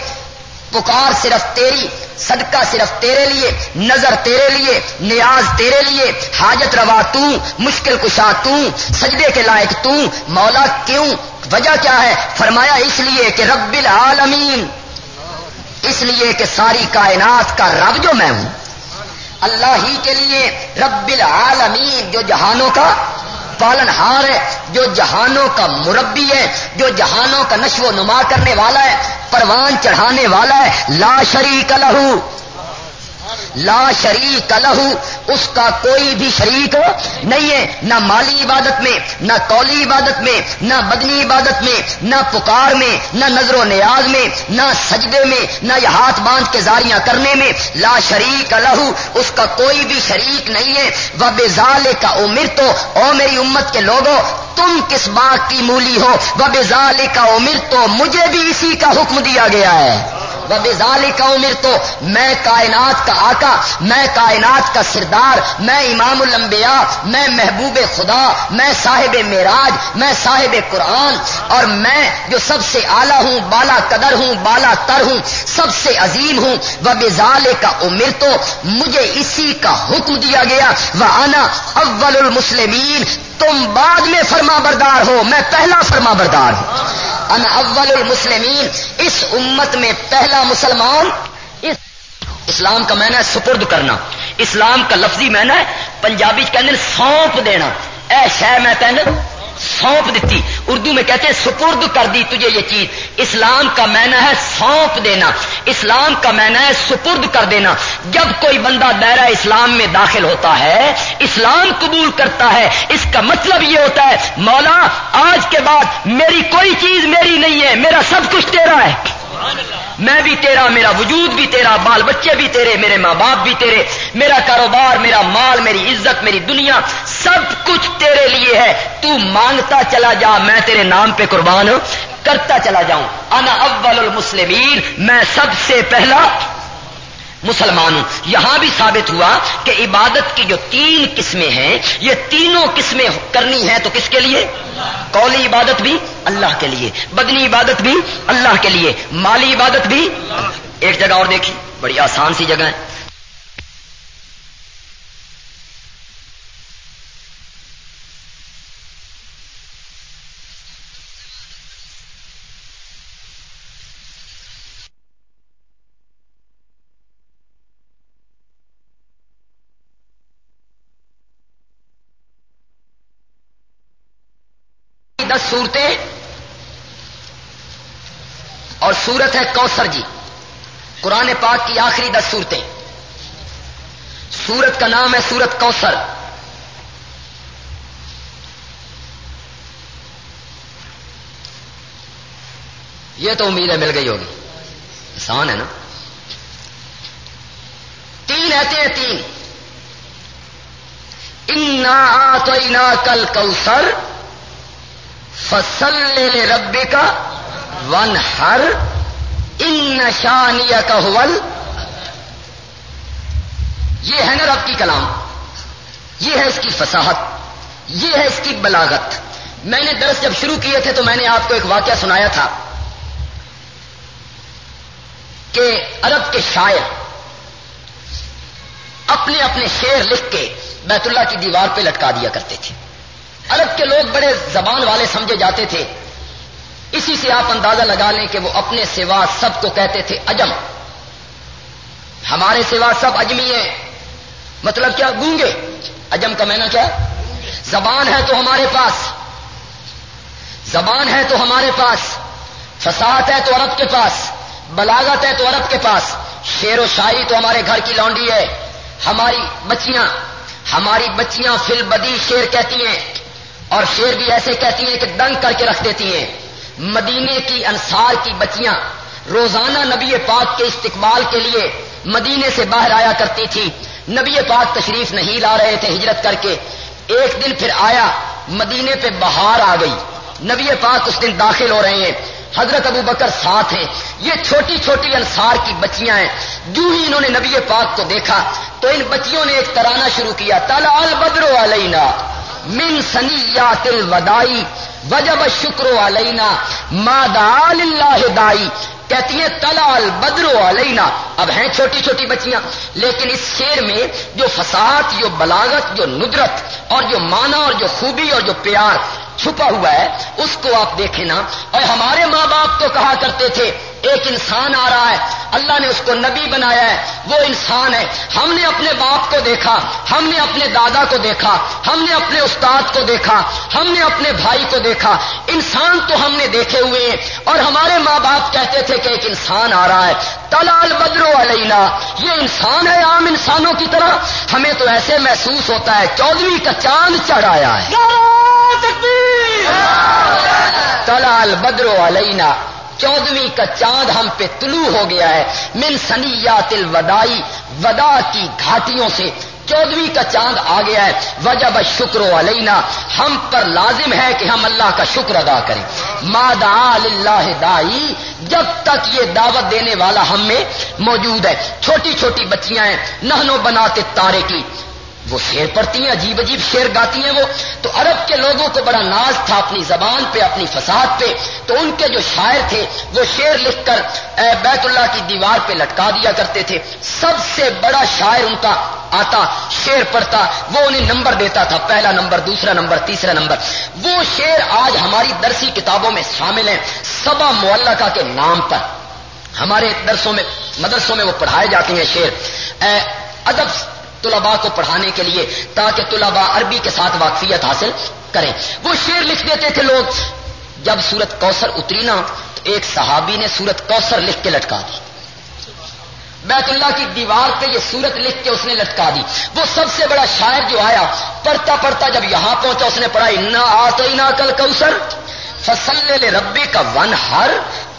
پکار صرف تیری، صدقہ صرف تیرے لیے، نظر تیرے لیے، نیاز تیرے لیے، حاجت روا تو مشکل کشا تو سجدے کے لائق تو مولا کیوں؟ وجہ کیا ہے؟ فرمایا اس لیے کہ رب العالمین، اس لیے کہ ساری کائنات کا رب جو میں ہوں، اللہ ہی کے لیے رب العالمین، جو جہانوں کا پالن ہار ہے، جو جہانوں کا مربی ہے، جو جہانوں کا نشو و نما کرنے والا ہے، پروان چڑھانے والا ہے، لا شریک لہو۔ لا شریک لہو، اس کا کوئی بھی شریک نہیں ہے، نہ مالی عبادت میں، نہ قولی عبادت میں، نہ بدنی عبادت میں، نہ پکار میں، نہ نظر و نیاز میں، نہ سجدے میں، نہ یہ ہاتھ باندھ کے زاریاں کرنے میں۔ لا شریک لہو، اس کا کوئی بھی شریک نہیں ہے۔ وہ بےزال کا عمر تو، او میری امت کے لوگوں، تم کس بات کی مولی ہو؟ وہ بےزال کا عمر تو، مجھے بھی اسی کا حکم دیا گیا ہے۔ بزالی کا عمر تو میں کائنات کا آقا، میں کائنات کا سردار، میں امام الانبیاء، میں محبوب خدا، میں صاحب معراج، میں صاحب قرآن، اور میں جو سب سے اعلیٰ ہوں، بالا قدر ہوں، بالا تر ہوں، سب سے عظیم ہوں وہ بزال کا عمر تو مجھے اسی کا حکم دیا گیا وہ آنا اول المسلمین تم بعد میں فرما بردار ہو، میں پہلا فرما بردار ہوں۔ ان اول المسلمین، اس امت میں پہلا مسلمان، اس اسلام کا معنی ہے سپرد کرنا۔ اسلام کا لفظی معنی ہے پنجابی کہنے سونپ دینا۔ اے شہ میں کہنے سونپ دیتی۔ اردو میں کہتے ہیں سپرد کر دی تجھے یہ چیز۔ اسلام کا معنی ہے سونپ دینا۔ اسلام کا معنی ہے سپرد کر دینا۔ جب کوئی بندہ دائرہ اسلام میں داخل ہوتا ہے، اسلام قبول کرتا ہے، اس کا مطلب یہ ہوتا ہے، مولا، آج کے بعد میری کوئی چیز میری نہیں ہے، میرا سب کچھ تیرا ہے۔ میں بھی تیرا، میرا وجود بھی تیرا، بال بچے بھی تیرے، میرے ماں باپ بھی تیرے، میرا کاروبار، میرا مال، میری عزت، میری دنیا، سب کچھ تیرے لیے ہے۔ تو مانگتا چلا جا، میں تیرے نام پہ قربان کرتا چلا جاؤں۔ انا اول المسلمین، میں سب سے پہلا مسلمان ہوں یہاں بھی ثابت ہوا کہ عبادت کی جو تین قسمیں ہیں، یہ تینوں قسمیں کرنی ہیں تو کس کے لیے؟ قولی عبادت بھی اللہ کے لیے، بدنی عبادت بھی اللہ کے لیے، مالی عبادت بھی ایک جگہ اور دیکھی بڑی آسان سی جگہ ہے۔ دس صورتیں اور سورت ہے کوسر جی۔ قرآن پاک کی آخری دس صورتیں۔ سورت کا نام ہے سورت کوسر یہ تو امید ہے مل گئی ہوگی۔ آسان ہے نا۔ تین ایتے ہیں تین۔ انا تو کل کوسر فصل لے ربی کا ون ہر ان نشانیہ کا حول یہ ہے نا رب کی کلام. یہ ہے اس کی فصاحت. یہ ہے اس کی بلاغت. میں نے درس جب شروع کیے تھے تو میں نے آپ کو ایک واقعہ سنایا تھا کہ عرب کے شاعر اپنے اپنے شعر لکھ کے بیت اللہ کی دیوار پہ لٹکا دیا کرتے تھے۔ عرب کے لوگ بڑے زبان والے سمجھے جاتے تھے۔ اسی سے آپ اندازہ لگا لیں کہ وہ اپنے سوا سب کو کہتے تھے اجم ہمارے سوا سب اجمی ہیں۔ مطلب کیا؟ گونگے۔ اجم کا میں کیا؟ زبان ہے تو ہمارے پاس۔ زبان ہے تو ہمارے پاس۔ فساد ہے تو عرب کے پاس۔ بلاغت ہے تو عرب کے پاس۔ شیر و شاعری تو ہمارے گھر کی لانڈی ہے۔ ہماری بچیاں ہماری بچیاں فل بدی شیر کہتی ہیں۔ اور شیر بھی ایسے کہتی ہیں کہ دنگ کر کے رکھ دیتی ہیں۔ مدینے کی انصار کی بچیاں روزانہ نبی پاک کے استقبال کے لیے مدینے سے باہر آیا کرتی تھی۔ نبی پاک تشریف نہیں لا رہے تھے ہجرت کر کے۔ ایک دن پھر آیا، مدینے پہ بہار آ گئی۔ نبی پاک اس دن داخل ہو رہے ہیں۔ حضرت ابو بکر ساتھ ہیں۔ یہ چھوٹی چھوٹی انصار کی بچیاں ہیں۔ جو ہی انہوں نے نبی پاک کو دیکھا تو ان بچیوں نے ایک ترانہ شروع کیا، تلا البدرو علینا من سنیات الودائی وجب شکرو علینا مادا اللہ دائی کہتی ہیں تلال بدرو علینا۔ اب ہیں چھوٹی چھوٹی بچیاں، لیکن اس شیر میں جو فساد، جو بلاغت، جو ندرت اور جو مانا اور جو خوبی اور جو پیار چھپا ہوا ہے، اس کو آپ دیکھیں نا۔ اور ہمارے ماں باپ تو کہا کرتے تھے ایک انسان آ رہا ہے اللہ نے اس کو نبی بنایا ہے وہ انسان ہے۔ ہم نے اپنے باپ کو دیکھا ہم نے اپنے دادا کو دیکھا ہم نے اپنے استاد کو دیکھا ہم نے اپنے بھائی کو دیکھا۔ انسان تو ہم نے دیکھے ہوئے ہیں۔ اور ہمارے ماں باپ کہتے تھے کہ ایک انسان آ رہا ہے۔ تلال بدرو علینا یہ انسان ہے عام انسانوں کی طرح۔ ہمیں تو ایسے محسوس ہوتا ہے چودویں کا چاند چڑھایا ہے۔ تلال بدرو علینا چودویں کا چاند ہم پہ طلوع ہو گیا ہے۔ من سنیات الودائی ودا کی گھاٹیوں سے چودویں کا چاند آ گیا ہے۔ وجہ بس شکر علینا، ہم پر لازم ہے کہ ہم اللہ کا شکر ادا کریں۔ مادا اللہ دائی جب تک یہ دعوت دینے والا ہم میں موجود ہے۔ چھوٹی چھوٹی بچیاں ہیں نہنو بناتے تارے کی۔ وہ شیر پڑتی ہیں، عجیب عجیب شیر گاتی ہیں وہ۔ تو عرب کے لوگوں کو بڑا ناز تھا اپنی زبان پہ، اپنی فساد پہ۔ تو ان کے جو شاعر تھے، وہ شیر لکھ کر بیت اللہ کی دیوار پہ لٹکا دیا کرتے تھے۔ سب سے بڑا شاعر ان کا آتا شیر پڑھتا، وہ انہیں نمبر دیتا تھا۔ پہلا نمبر، دوسرا نمبر، تیسرا نمبر۔ وہ شیر آج ہماری درسی کتابوں میں شامل ہیں۔ سبا معلقہ کے نام پر۔ ہمارے درسوں میں، مدرسوں میں وہ پڑھائے جاتے ہیں شیر ادب طلباء کو پڑھانے کے لیے تاکہ طلباء عربی کے ساتھ واقفیت حاصل کریں۔ وہ شیر لکھ دیتے تھے لوگ۔ جب سورت کوسر اتری نا، تو ایک صحابی نے سورت کوسر لکھ کے لٹکا دی۔ بیت اللہ کی دیوار پہ یہ سورت لکھ کے اس نے لٹکا دی۔ وہ سب سے بڑا شاعر جو آیا، پڑھتا پڑھتا جب یہاں پہنچا، اس نے پڑھا، انا آ کل کوسر فصل ربی کا ون ہر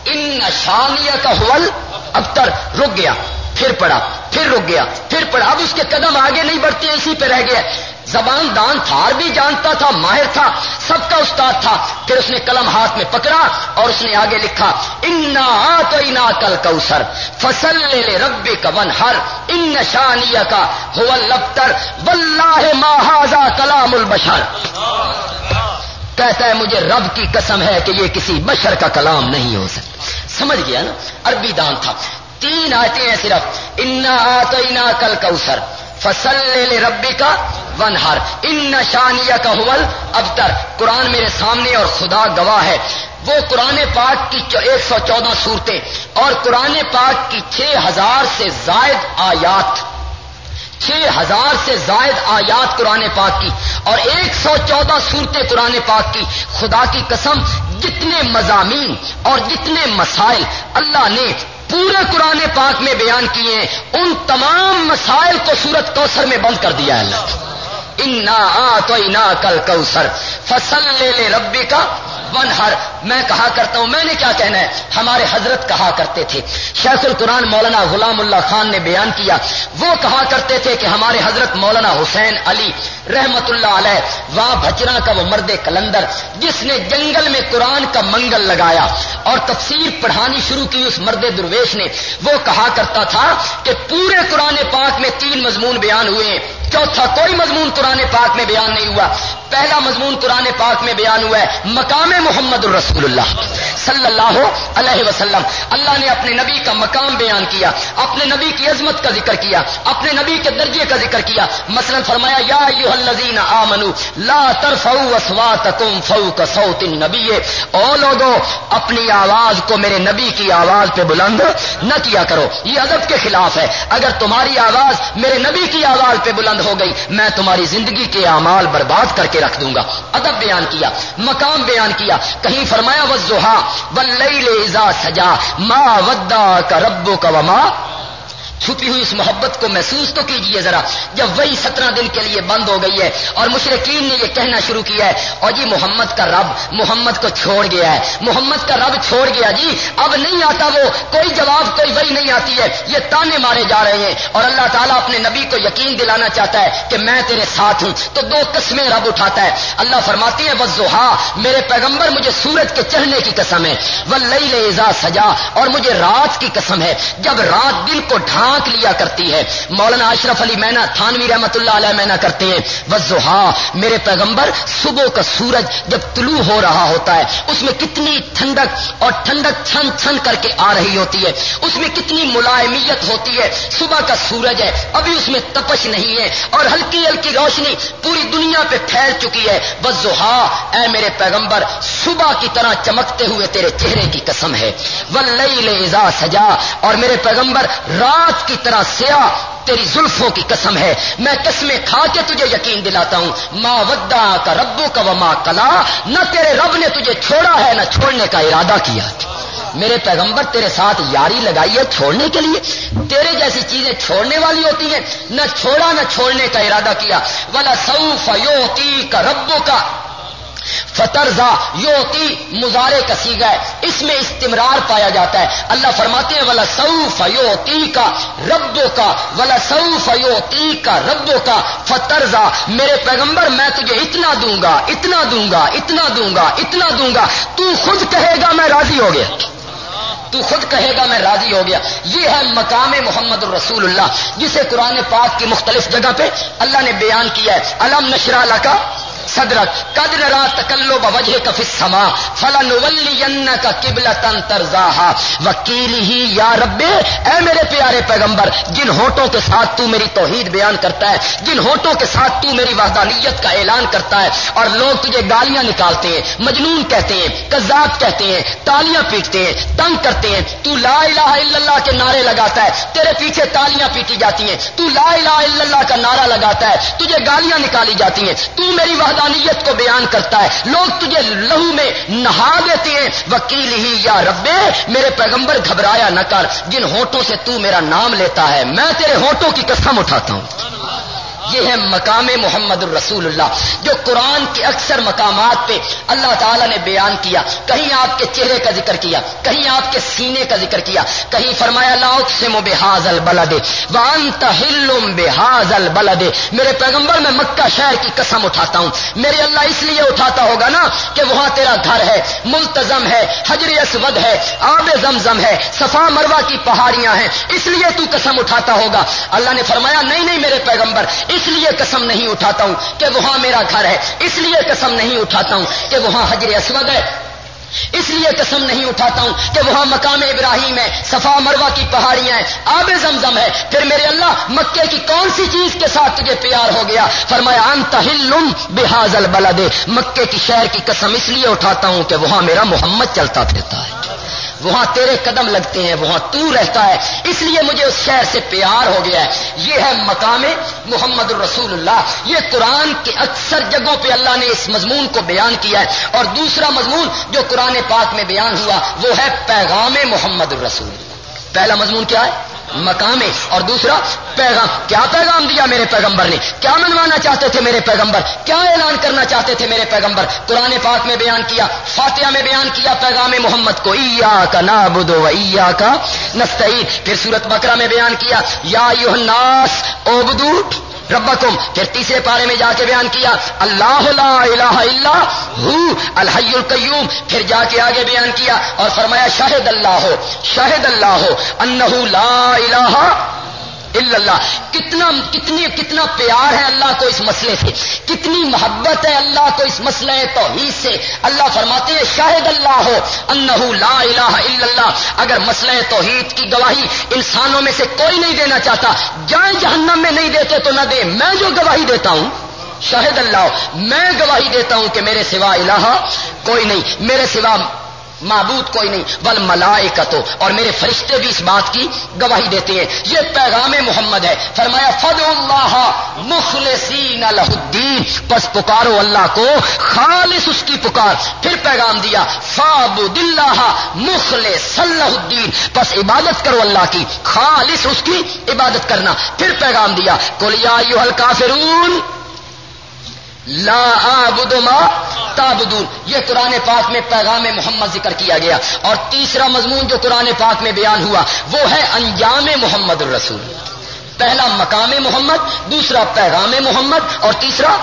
ان شانیہ کا حول ابتر رک گیا۔ پھر پڑا پھر رک گیا، پھر پڑا اب اس کے قدم آگے نہیں بڑھتے، اسی پہ رہ گیا۔ زبان دان تھا بھی جانتا تھا، ماہر تھا، سب کا استاد تھا۔ پھر اس نے قلم ہاتھ میں پکڑا اور اس نے آگے لکھا، انا تو انا کل کوسر فصل لے رب کا ون ہر ان نشانیہ کا ہو لبتر بلّہ مہاجا کلام البشر کہتا ہے، مجھے رب کی قسم ہے کہ یہ کسی بشر کا کلام نہیں ہو سکتا۔ سمجھ گیا نا؟ عربی دان تھا۔ تین آتے ہیں صرف۔ انا تو انا کل کوسر فصل لے ربی کا ون ہر ان نشانیہ کا حول ابتر قرآن میرے سامنے اور خدا گواہ ہے۔ وہ قرآن پاک کی ایک سو چودہ صورتیں اور قرآن پاک کی چھ ہزار سے زائد آیات۔ چھ ہزار سے زائد آیات قرآن پاک کی۔ اور ایک سو چودہ صورتیں قرآن پاک کی۔ خدا کی قسم، جتنے مضامین اور جتنے مسائل اللہ نے پورے قرآن پاک میں بیان کیے ہیں، ان تمام مسائل کو سورت کوسر میں بند کر دیا اللہ۔ انا آ تو کل کوسر فصل لے لے ربی کا ون ہر میں کہا کرتا ہوں، میں نے کیا کہنا ہے؟ ہمارے حضرت کہا کرتے تھے۔ شیخ القرآن مولانا غلام اللہ خان نے بیان کیا، وہ کہا کرتے تھے کہ ہمارے حضرت مولانا حسین علی رحمت اللہ علیہ، واہ بچرا کا وہ مرد کلندر، جس نے جنگل میں قرآن کا منگل لگایا اور تفسیر پڑھانی شروع کی اس مرد درویش نے، وہ کہا کرتا تھا کہ پورے قرآن پاک میں تین مضمون بیان ہوئے چوتھا کوئی مضمون قرآن پاک میں بیان نہیں ہوا۔ پہلا مضمون قرآن پاک میں بیان ہوا ہے، مقام محمد الرسول اللہ صلی اللہ علیہ وسلم۔ اللہ نے اپنے نبی کا مقام بیان کیا، اپنے نبی کی عظمت کا ذکر کیا، اپنے نبی کے درجے کا ذکر کیا۔ مثلا فرمایا، یا الذین آمنو لا ترفعوا اصواتکم فوق صوت النبی۔ او لوگو، اپنی آواز کو میرے نبی کی آواز پہ بلند نہ کیا کرو۔ یہ ادب کے خلاف ہے۔ اگر تمہاری آواز میرے نبی کی آواز پہ بلند ہو گئی، میں تمہاری زندگی کے اعمال برباد کر کے رکھ دوں گا۔ ادب بیان کیا، مقام بیان کیا۔ کہیں فرمایا وزوہا لے سجا ماں ودا کا ربو کا وما چھپی ہوئی اس محبت کو محسوس تو کیجیے ذرا۔ جب وہی سترہ دن کے لیے بند ہو گئی ہے اور مشرقین نے یہ کہنا شروع کیا ہے، اور جی محمد کا رب محمد کو چھوڑ گیا ہے۔ محمد کا رب چھوڑ گیا جی اب نہیں آتا وہ، کوئی جواب، کوئی وہی نہیں آتی ہے۔ یہ تانے مارے جا رہے ہیں اور اللہ تعالیٰ اپنے نبی کو یقین دلانا چاہتا ہے کہ میں تیرے ساتھ ہوں۔ تو دو قسمیں رب اٹھاتا ہے۔ اللہ فرماتے ہیں وزوہا میرے پیغمبر مجھے سورج کے چڑھنے کی قسم ہے۔ وہ لئی سجا اور مجھے رات کی قسم ہے۔ جب رات دل کو ڈھان آنکھ لیا کرتی ہے۔ مولانا اشرف علی مینا، تھانوی رحمت اللہ علیہ مینا کرتے ہیں۔ وزوہا میرے پیغمبر، صبح کا سورج جب طلوع ہو رہا ہوتا ہے، اس میں کتنی ٹھنڈک اور ٹھنڈک چھن چھن کر کے آ رہی ہوتی ہے۔ اس میں کتنی ملائمیت ہوتی ہے۔ صبح کا سورج ہے، ابھی اس میں تپش نہیں ہے۔ اور ہلکی ہلکی روشنی پوری دنیا پہ پھیل چکی ہے۔ وزوہا اے میرے پیغمبر، صبح کی طرح چمکتے ہوئے تیرے چہرے کی قسم ہے۔ ولئی سجا، اور میرے پیغمبر، رات کی طرح سیاہ تیری زلفوں کی قسم ہے۔ میں قسمیں کھا کے تجھے یقین دلاتا ہوں۔ ماں ودا کا ربو کا وما کلا نہ تیرے رب نے تجھے چھوڑا ہے، نہ چھوڑنے کا ارادہ کیا۔ میرے پیغمبر، تیرے ساتھ یاری لگائی ہے چھوڑنے کے لیے۔ تیرے جیسی چیزیں چھوڑنے والی ہوتی ہیں۔ نہ چھوڑا، نہ چھوڑنے کا ارادہ کیا۔ والا سو فیوتی کا ربو کا فترزا یوتی مزارے کسی گئے اس میں استمرار پایا جاتا ہے۔ اللہ فرماتے ہیں ولا سعف یوتی کا ربو کا ولا سعف یوتی کا ربو کا فترزا۔ میرے پیغمبر، میں تجھے اتنا دوں گا، اتنا دوں گا، اتنا دوں گا، اتنا دوں گا۔ تو خود کہے گا، میں راضی ہو گیا۔ تو خود کہے گا، میں راضی ہو گیا۔ یہ ہے مقام محمد الرسول اللہ، جسے قرآن پاک کی مختلف جگہ پہ اللہ نے بیان کیا ہے۔ علم نشرا کا صدرک قد نرا تکلو بوجہ کا فسما فلن کا قبل تن وکیل ہی یا رب، اے میرے پیارے پیغمبر، جن ہوٹوں کے ساتھ تو میری توحید بیان کرتا ہے، جن ہوٹوں کے ساتھ تو میری وحدانیت کا اعلان کرتا ہے، اور لوگ تجھے گالیاں نکالتے ہیں، مجنون کہتے ہیں کذاب کہتے ہیں، تالیاں پیٹتے ہیں، تنگ کرتے ہیں، تو لا الہ الا اللہ کے نعرے لگاتا ہے، تیرے پیچھے تالیاں پیٹی جاتی ہیں، تو لا الہ الا اللہ کا نعرہ لگاتا ہے، تجھے گالیاں نکالی جاتی ہیں، تو میری وحدانیت وحدانیت کو بیان کرتا ہے۔ لوگ تجھے لہو میں نہا دیتے ہیں۔ وکیل ہی یا ربے میرے پیغمبر گھبرایا نہ کر۔ جن ہوٹوں سے تو میرا نام لیتا ہے، میں تیرے ہوٹوں کی قسم اٹھاتا ہوں۔ یہ ہے مقام محمد الرسول اللہ، جو قرآن کے اکثر مقامات پہ اللہ تعالیٰ نے بیان کیا، کہیں آپ کے چہرے کا ذکر کیا، کہیں آپ کے سینے کا ذکر کیا، کہیں فرمایا لاؤت سے مو بحاظ البلد وان تہلم بحاظ البلد. میرے پیغمبر، میں مکہ شہر کی قسم اٹھاتا ہوں۔ میرے اللہ اس لیے اٹھاتا ہوگا نا کہ وہاں تیرا گھر ہے ملتظم ہے، حجر اسود ہے، آب زمزم ہے، صفا مروا کی پہاڑیاں ہیں۔ اس لیے تو قسم اٹھاتا ہوگا۔ اللہ نے فرمایا، نہیں نہیں، میرے پیغمبر اس لیے قسم نہیں اٹھاتا ہوں کہ وہاں میرا گھر ہے، اس لیے قسم نہیں اٹھاتا ہوں کہ وہاں حجر اسود ہے۔ اس لیے قسم نہیں اٹھاتا ہوں کہ وہاں مقام ابراہیم ہے، صفا مروا کی پہاڑیاں ہیں، آب زمزم ہے۔ پھر میرے اللہ، مکے کی کون سی چیز کے ساتھ تجھے پیار ہو گیا؟ فرمایا انتہلم بحاظ البلد۔ مکے کی شہر کی قسم اس لیے اٹھاتا ہوں کہ وہاں میرا محمد چلتا پھرتا ہے۔ وہاں تیرے قدم لگتے ہیں، وہاں تو رہتا ہے۔ اس لیے مجھے اس شہر سے پیار ہو گیا ہے۔ یہ ہے مقام محمد الرسول اللہ۔ یہ قرآن کے اکثر جگہوں پہ اللہ نے اس مضمون کو بیان کیا ہے۔ اور دوسرا مضمون جو قرآن پاک میں بیان ہوا، وہ ہے پیغام محمد الرسول۔ اللہ پہلا مضمون کیا ہے؟ مقام اور دوسرا، پیغام. کیا پیغام دیا میرے پیغمبر نے؟ کیا منوانا چاہتے تھے میرے پیغمبر؟ کیا اعلان کرنا چاہتے تھے میرے پیغمبر؟ قرآن پاک میں بیان کیا، فاتحہ میں بیان کیا پیغام محمد کو. ایا کا نابدو ایا کا نستعین. پھر سورت بکرا میں بیان کیا، یا یو ناس اوبدو ربکم، پھر تیسرے پارے میں جا کے بیان کیا، اللہ لا الہ الا ہو، الحی القیوم، پھر جا کے آگے بیان کیا اور فرمایا شاہد اللہ ہو، شاہد اللہ ہو، انہو لا الہ اللہ. کتنا کتنی کتنا پیار ہے اللہ کو اس مسئلے سے. کتنی محبت ہے اللہ کو اس مسئلے توحید سے. اللہ فرماتے ہیں، شاہد اللہ ہو. انہو لا الہ الا اللہ. اگر مسئلہ توحید کی گواہی انسانوں میں سے کوئی نہیں دینا چاہتا، جائیں جہنم میں نہیں دیتے تو نہ دے میں جو گواہی دیتا ہوں، شاہد اللہ میں گواہی دیتا ہوں کہ میرے سوا الہ کوئی نہیں. میرے سوا معبود کوئی نہیں، بل ملائکتو۔ اور میرے فرشتے بھی اس بات کی گواہی دیتے ہیں۔ یہ پیغام محمد ہے۔ فرمایا فد اللہ مخلصین الدین پس پکارو اللہ کو، خالص اس کی پکار۔ پھر پیغام دیا فاب اللہ مخلص اللہ الدین پس عبادت کرو اللہ کی، خالص اس کی عبادت کرنا۔ پھر پیغام دیا کولیا یو الکافرون لا ما تابدون یہ قرآن پاک میں پیغام محمد ذکر کیا گیا. اور تیسرا مضمون جو قرآن پاک میں بیان ہوا، وہ ہے انجام محمد الرسول. پہلا مقام محمد، دوسرا پیغام محمد، اور تیسرا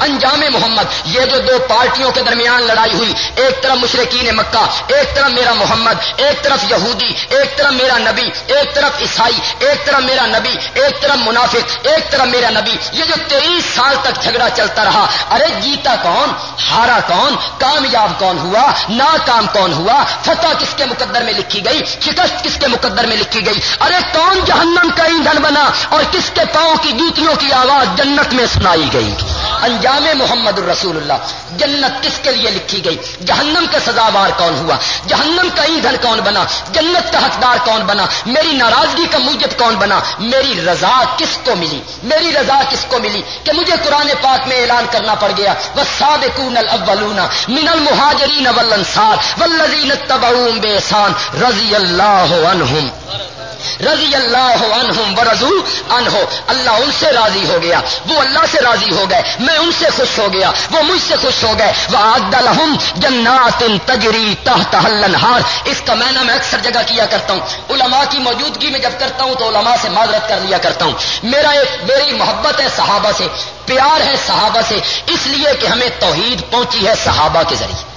انجام محمد. یہ جو دو پارٹیوں کے درمیان لڑائی ہوئی، ایک طرف مشرقین مکہ، ایک طرف میرا محمد، ایک طرف یہودی، ایک طرف میرا نبی، ایک طرف عیسائی، ایک طرف میرا نبی، ایک طرف منافق، ایک طرف میرا نبی. یہ جو تیئیس سال تک جھگڑا چلتا رہا، ارے جیتا کون؟ ہارا کون؟ کامیاب کون ہوا؟ ناکام کون ہوا؟ فتح کس کے مقدر میں لکھی گئی؟ شکست کس کے مقدر میں لکھی گئی؟ ارے کون جہنم کا ایندھن بنا اور کس کے پاؤں کی جوتیوں کی آواز جنت میں سنائی گئی؟ انجام محمد الرسول اللہ جنت کس کے لیے لکھی گئی؟ جہنم کا سزاوار کون ہوا؟ جہنم کا ایندھن کون بنا؟ جنت کا حقدار کون بنا؟ میری ناراضگی کا موجب کون بنا؟ میری رضا کس کو ملی؟ میری رضا کس کو ملی؟ کہ مجھے قرآن پاک میں اعلان کرنا پڑ گیا۔ وہ ساد کون الاولون من المہاجرین والانصار والذین اتبعوهم بإحسان رضی اللہ عنہم رضی اللہ عنہم ورضو عنہ اللہ ان سے راضی ہو گیا۔ وہ اللہ سے راضی ہو گئے۔ میں ان سے خوش ہو گیا۔ وہ مجھ سے خوش ہو گئے۔ وہ آدلہم جنات تجری تحت الانہار اس کا میں میں اکثر جگہ کیا کرتا ہوں۔ علماء کی موجودگی میں جب کرتا ہوں تو علماء سے معذرت کر لیا کرتا ہوں۔ میرا ایک میری محبت ہے صحابہ سے۔ پیار ہے صحابہ سے۔ اس لیے کہ ہمیں توحید پہنچی ہے صحابہ کے ذریعے۔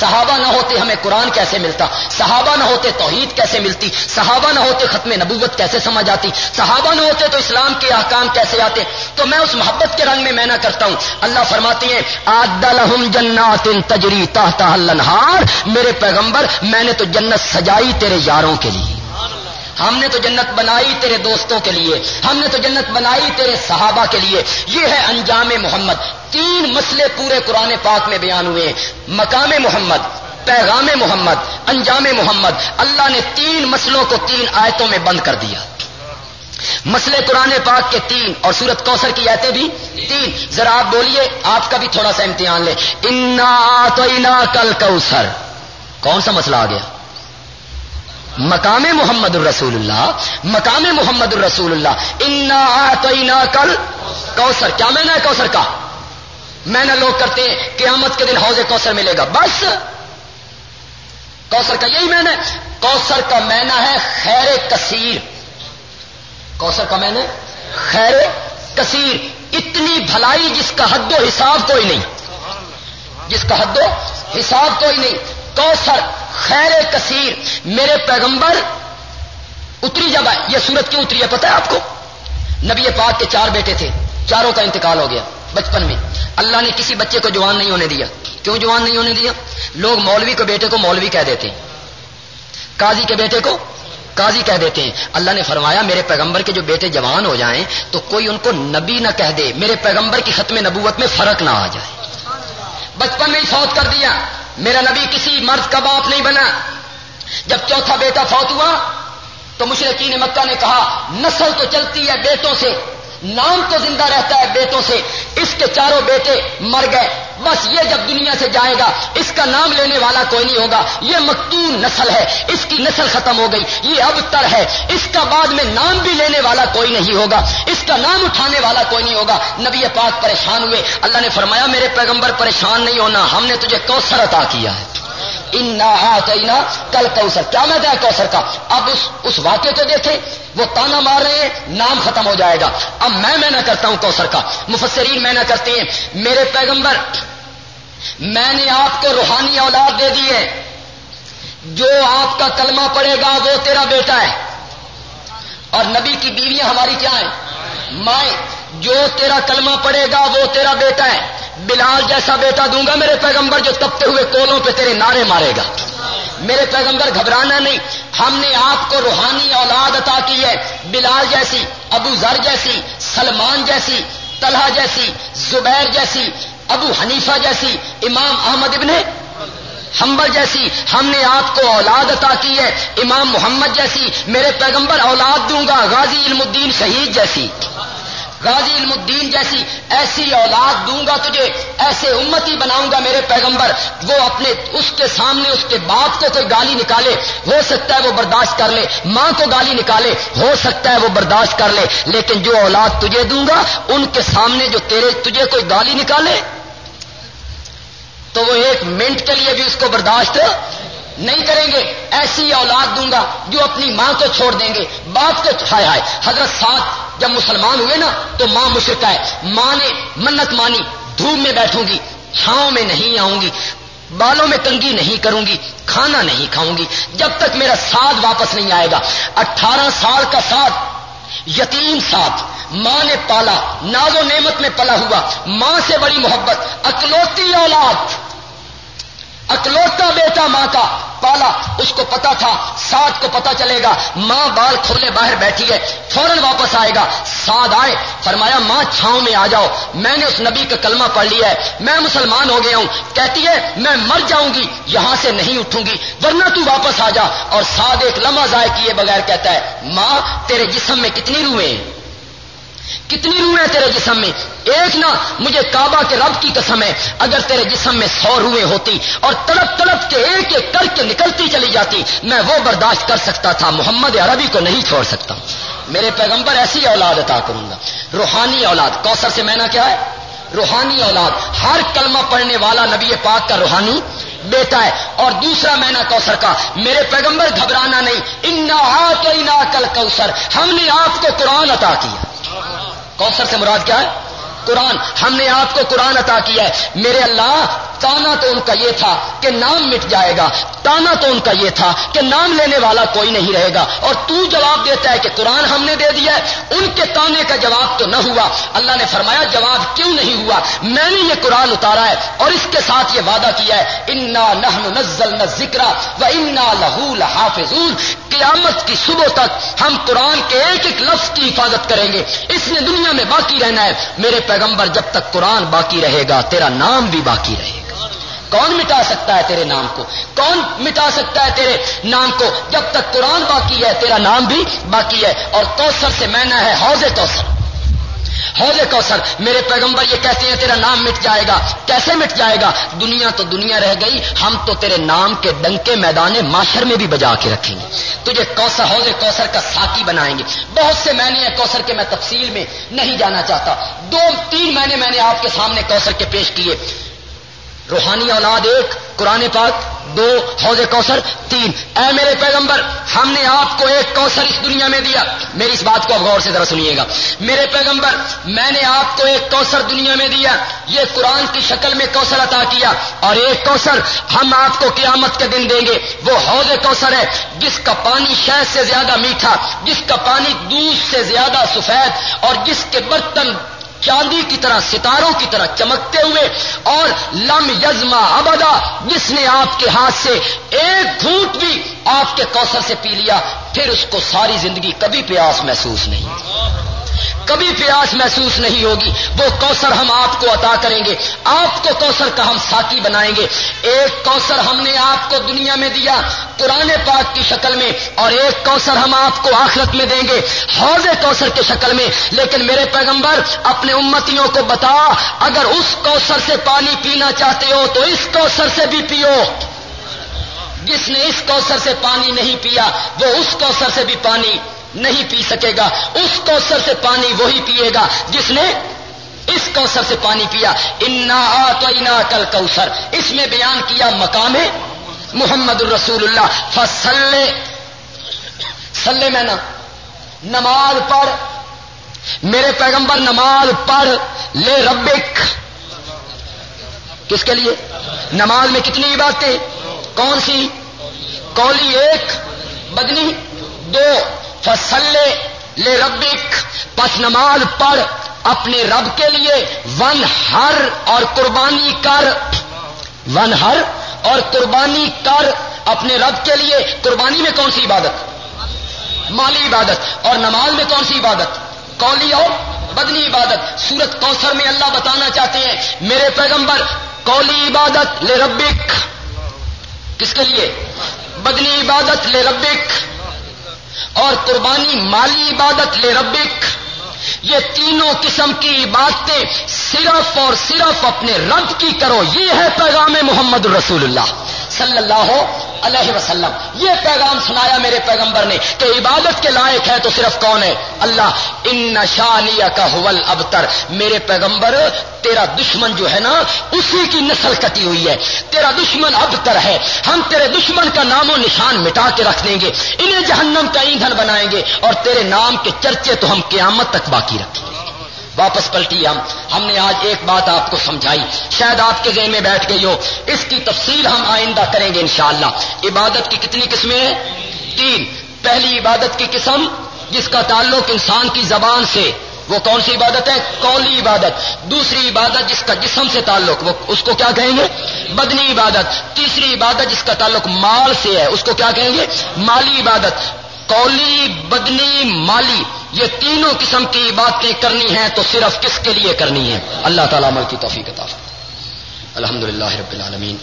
صحابہ نہ ہوتے ہمیں قرآن کیسے ملتا؟ صحابہ نہ ہوتے توحید کیسے ملتی؟ صحابہ نہ ہوتے ختم نبوت کیسے سمجھ آتی؟ صحابہ نہ ہوتے تو اسلام کے احکام کیسے آتے؟ تو میں اس محبت کے رنگ میں میں نہ کرتا ہوں۔ اللہ فرماتی ہیں آدم جنات تجری تحت میرے پیغمبر، میں نے تو جنت سجائی تیرے یاروں کے لیے۔ ہم نے تو جنت بنائی تیرے دوستوں کے لیے، ہم نے تو جنت بنائی تیرے صحابہ کے لیے۔ یہ ہے انجام محمد۔ تین مسئلے پورے قرآن پاک میں بیان ہوئے مقام محمد، پیغام محمد، انجام محمد۔ اللہ نے تین مسئلوں کو تین آیتوں میں بند کر دیا۔ مسئلے قرآن پاک کے تین اور سورت کوثر کی آیتیں بھی تین۔ ذرا آپ بولیے، آپ کا بھی تھوڑا سا امتحان لے انا تو کل کوثر کون سا مسئلہ آ گیا؟ مقام محمد الرسول اللہ، مقام محمد الرسول اللہ۔ انا تو کل کوثر کیا میں نے کوثر کا؟ میں نہ لوگ کرتے ہیں، قیامت کے دن حوض کوثر ملے گا۔ بس۔ کوثر کا یہی میں نے کوثر کا مینا ہے خیر کثیر۔ کوثر کا میں نے خیر کثیر۔ اتنی بھلائی جس کا حد و حساب کوئی نہیں۔ جس کا حد و حساب کوئی نہیں۔ کوثر خیر کثیر، میرے پیغمبر اتری جب آئے، یہ سورت کیوں اتری ہے پتہ ہے آپ کو؟ نبی پاک کے چار بیٹے تھے، چاروں کا انتقال ہو گیا بچپن میں۔ اللہ نے کسی بچے کو جوان نہیں ہونے دیا۔ کیوں جوان نہیں ہونے دیا؟ لوگ مولوی کو بیٹے کو مولوی کہہ دیتے ہیں۔ قاضی کے بیٹے کو قاضی کہہ دیتے ہیں۔ اللہ نے فرمایا، میرے پیغمبر کے جو بیٹے جوان ہو جائیں، تو کوئی ان کو نبی نہ کہہ دے۔ میرے پیغمبر کی ختم نبوت میں فرق نہ آ جائے۔ بچپن میں ہی فوت کر دیا۔ میرا نبی کسی مرد کا باپ نہیں بنا۔ جب چوتھا بیٹا فوت ہوا تو مشرقین مکہ نے کہا، نسل تو چلتی ہے بیٹوں سے۔ نام تو زندہ رہتا ہے بیٹوں سے، اس کے چاروں بیٹے مر گئے۔ بس یہ جب دنیا سے جائے گا، اس کا نام لینے والا کوئی نہیں ہوگا۔ یہ مکتون نسل ہے۔ اس کی نسل ختم ہو گئی۔ یہ اب تر ہے۔ اس کا بعد میں نام بھی لینے والا کوئی نہیں ہوگا۔ اس کا نام اٹھانے والا کوئی نہیں ہوگا۔ نبی پاک پریشان ہوئے۔ اللہ نے فرمایا، میرے پیغمبر پریشان نہیں ہونا۔ ہم نے تجھے کوثر عطا کیا ہے۔ ان کل کوثر۔ کیا میں دیا کوثر کا؟ اب اس اس واقعے کو دیکھے وہ تانا مار رہے ہیں، نام ختم ہو جائے گا۔ اب میں میں نہ کرتا ہوں کوثر کا۔ مفسرین میں نہ کرتے ہیں۔ میرے پیغمبر، میں نے آپ کو روحانی اولاد دے دی ہے۔ جو آپ کا کلمہ پڑے گا، وہ تیرا بیٹا ہے۔ اور نبی کی بیویاں ہماری کیا ہیں؟ مائیں۔ جو تیرا کلمہ پڑے گا، وہ تیرا بیٹا ہے۔ بلال جیسا بیٹا دوں گا، میرے پیغمبر جو تپتے ہوئے کولوں پہ تیرے نعرے مارے گا۔ میرے پیغمبر، گھبرانا نہیں۔ ہم نے آپ کو روحانی اولاد عطا کی ہے۔ بلال جیسی، ابو ذر جیسی، سلمان جیسی، طلحہ جیسی، زبیر جیسی، ابو حنیفہ جیسی، امام احمد ابن حنبل جیسی۔ ہم نے آپ کو اولاد عطا کی ہے۔ امام محمد جیسی۔ میرے پیغمبر، اولاد دوں گا۔ غازی علم الدین شہید جیسی۔ غازی علم الدین جیسی ایسی اولاد دوں گا تجھے، ایسے امتی بناؤں گا میرے پیغمبر۔ وہ اپنے، اس کے سامنے، اس کے باپ کو کوئی گالی نکالے، ہو سکتا ہے وہ برداشت کر لے۔ ماں کو گالی نکالے، ہو سکتا ہے وہ برداشت کر لے۔ لیکن جو اولاد تجھے دوں گا، ان کے سامنے جو تیرے، تجھے کوئی گالی نکالے، تو وہ ایک منٹ کے لیے بھی اس کو برداشت نہیں کریں گے، ایسی اولاد دوں گا جو اپنی ماں کو چھوڑ دیں گے۔ باپ کو ہائے ہائے، حضرت ساتھ جب مسلمان ہوئے نا، تو ماں مشرقہ ہے ماں نے منت مانی، دھوپ میں بیٹھوں گی، چھاؤں میں نہیں آؤں گی، بالوں میں تنگی نہیں کروں گی، کھانا نہیں کھاؤں گی۔ جب تک میرا ساتھ واپس نہیں آئے گا، اٹھارہ سال کا ساتھ یتیم ساتھ ماں نے پالا، ناز و نعمت میں پلا ہوا۔ ماں سے بڑی محبت، اکلوتی اولاد۔ اکلوتا بیٹا ماں کا پالا، اس کو پتا تھا ساتھ کو پتا چلے گا، ماں بال کھولے باہر بیٹھی ہے، فوراً واپس آئے گا، ساتھ آئے، فرمایا، ماں، چھاؤں میں آ جاؤ، میں نے اس نبی کا کلمہ پڑھ لیا ہے، میں مسلمان ہو گیا ہوں، کہتی ہے، میں مر جاؤں گی، یہاں سے نہیں اٹھوں گی، ورنہ تو واپس آ جا، اور ساتھ ایک لمحہ ضائع کیے بغیر کہتا ہے، ماں، تیرے جسم میں کتنی روئیں؟ کتنی روحیں تیرے جسم میں؟ ایک نہ، مجھے کعبہ کے رب کی قسم ہے۔ اگر تیرے جسم میں سو روحیں ہوتی اور تڑپ تڑپ کے ایک ایک کر کے نکلتی چلی جاتی، میں وہ برداشت کر سکتا تھا۔ محمد عربی کو نہیں چھوڑ سکتا۔ میرے پیغمبر ایسی اولاد عطا کروں گا۔ روحانی اولاد، کوثر سے میں کیا ہے؟ روحانی اولاد۔ ہر کلمہ پڑھنے والا نبی پاک کا روحانی بیٹا ہے۔ اور دوسرا میں نہ کا۔ میرے پیغمبر گھبرانا نہیں۔ انا کل کوثر ہم نے آپ کو قرآن عطا کیا۔ کوثر سے مراد کیا ہے؟ قرآن. ہم نے آپ کو قرآن عطا کیا ہے. میرے اللہ تانا تو ان کا یہ تھا کہ نام مٹ جائے گا، تانا تو ان کا یہ تھا کہ نام لینے والا کوئی نہیں رہے گا۔ اور تو جواب دیتا ہے کہ قرآن ہم نے دے دیا ہے۔ ان کے تانے کا جواب تو نہ ہوا۔ اللہ نے فرمایا، جواب کیوں نہیں ہوا؟ میں نے یہ قرآن اتارا ہے اور اس کے ساتھ یہ وعدہ کیا ہے۔ انا نزل نہ ذکر و انا لہو لحافظ قیامت کی صبح تک ہم قرآن کے ایک ایک لفظ کی حفاظت کریں گے۔ اس نے دنیا میں باقی رہنا ہے۔ میرے پیغمبر، جب تک قرآن باقی رہے گا، تیرا نام بھی باقی رہے گا۔ کون مٹا سکتا ہے تیرے نام کو؟ کون مٹا سکتا ہے تیرے نام کو؟ جب تک قرآن باقی ہے، تیرا نام بھی باقی ہے۔ اور کوثر سے میں ہے، حوض کوثر حوض کوثر میرے پیغمبر یہ کہتے ہیں، تیرا نام مٹ جائے گا۔ کیسے مٹ جائے گا؟ دنیا تو دنیا رہ گئی، ہم تو تیرے نام کے ڈنکے میدان معاشر میں بھی بجا کے رکھیں گے۔ تجھے کوثر، حوض کوثر کا ساتھی بنائیں گے۔ بہت سے میں نے کوثر کے میں تفصیل میں نہیں جانا چاہتا۔ دو، تین مہینے میں نے آپ کے سامنے کوثر کے پیش کیے۔ روحانی اولاد ایک، قرآن پاک دو، حوض کوثر تین۔ اے میرے پیغمبر، ہم نے آپ کو ایک کوثر اس دنیا میں دیا۔ میری اس بات کو اب غور سے ذرا سنیے گا۔ میرے پیغمبر، میں نے آپ کو ایک کوثر دنیا میں دیا۔ یہ قرآن کی شکل میں کوثر عطا کیا۔ اور ایک کوثر ہم آپ کو قیامت کے دن دیں گے۔ وہ حوض کوثر ہے، جس کا پانی شہد سے زیادہ میٹھا، جس کا پانی دودھ سے زیادہ سفید، اور جس کے برتن چاندی کی طرح، ستاروں کی طرح چمکتے ہوئے اور لم یزما ابدا، جس نے آپ کے ہاتھ سے ایک گھونٹ بھی آپ کے کوثر سے پی لیا، پھر اس کو ساری زندگی کبھی پیاس محسوس نہیں۔ کبھی پیاس محسوس نہیں ہوگی۔ وہ کوثر ہم آپ کو عطا کریں گے۔ آپ کو کوثر کا ہم ساتھی بنائیں گے۔ ایک کوثر ہم نے آپ کو دنیا میں دیا پرانے پاک کی شکل میں اور ایک کوثر ہم آپ کو آخرت میں دیں گے۔ حوض کوثر کی شکل میں۔ لیکن میرے پیغمبر، اپنے امتیوں کو بتا، اگر اس کوثر سے پانی پینا چاہتے ہو تو اس کوثر سے بھی پیو۔ جس نے اس کوثر سے پانی نہیں پیا، وہ اس کوثر سے بھی پانی نہیں پی سکے گا۔ اس کوثر سے پانی وہی پیے گا جس نے اس کوثر سے پانی پیا۔ انا آ کل کوثر اس میں بیان کیا مقام محمد الرسول اللہ فصلے سلے میں نا۔ نماز پڑھ۔ میرے پیغمبر نماز پڑھ۔ لے ربک۔ کس کے لیے؟ نماز میں کتنی باتیں کون سی؟ کولی ایک، بدنی دو۔ فصلے لے ربک، پس نماز پڑھ، اپنے رب کے لیے ون ہر اور قربانی کر۔ ون ہر اور قربانی کر، اپنے رب کے لیے۔ قربانی میں کون سی عبادت؟ مالی عبادت۔ اور نماز میں کون سی عبادت؟ کولی اور بدنی عبادت۔ سورت کوثر میں اللہ بتانا چاہتے ہیں، میرے پیغمبر کولی عبادت لے ربک۔ کس کے لیے؟ بدنی عبادت لے ربک۔ اور قربانی مالی عبادت لے ربک۔ یہ تینوں قسم کی عبادتیں صرف اور صرف اپنے رب کی کرو۔ یہ ہے پیغام محمد رسول اللہ۔ صلی اللہ علیہ وسلم۔ یہ پیغام سنایا میرے پیغمبر نے۔ کہ عبادت کے لائق ہے تو صرف کون ہے؟ اللہ۔ ان نشانیہ کا حول ابتر میرے پیغمبر، تیرا دشمن جو ہے نا، اسی کی نسل کٹی ہوئی ہے۔ تیرا دشمن ابتر ہے۔ ہم تیرے دشمن کا نام و نشان مٹا کے رکھ دیں گے۔ انہیں جہنم کا ایندھن بنائیں گے۔ اور تیرے نام کے چرچے تو ہم قیامت تک باقی رکھیں گے۔ واپس پلٹی ہم۔ ہم نے آج ایک بات آپ کو سمجھائی۔ شاید آپ کے ذہن میں بیٹھ گئی ہو۔ اس کی تفصیل ہم آئندہ کریں گے انشاءاللہ۔ عبادت کی کتنی قسمیں ہیں؟ تین۔ پہلی عبادت کی قسم، جس کا تعلق انسان کی زبان سے۔ وہ کون سی عبادت ہے؟ کولی عبادت۔ دوسری عبادت جس کا جسم سے تعلق، وہ اس کو کیا کہیں گے؟ بدنی عبادت۔ تیسری عبادت جس کا تعلق مال سے ہے، اس کو کیا کہیں گے؟ مالی عبادت۔ قولی، بدنی، مالی، یہ تینوں قسم کی باتیں کرنی ہیں تو صرف کس کے لیے کرنی ہے اللہ تعالیٰ عمل کی توفیق عطا الحمد للہ رب العالمین۔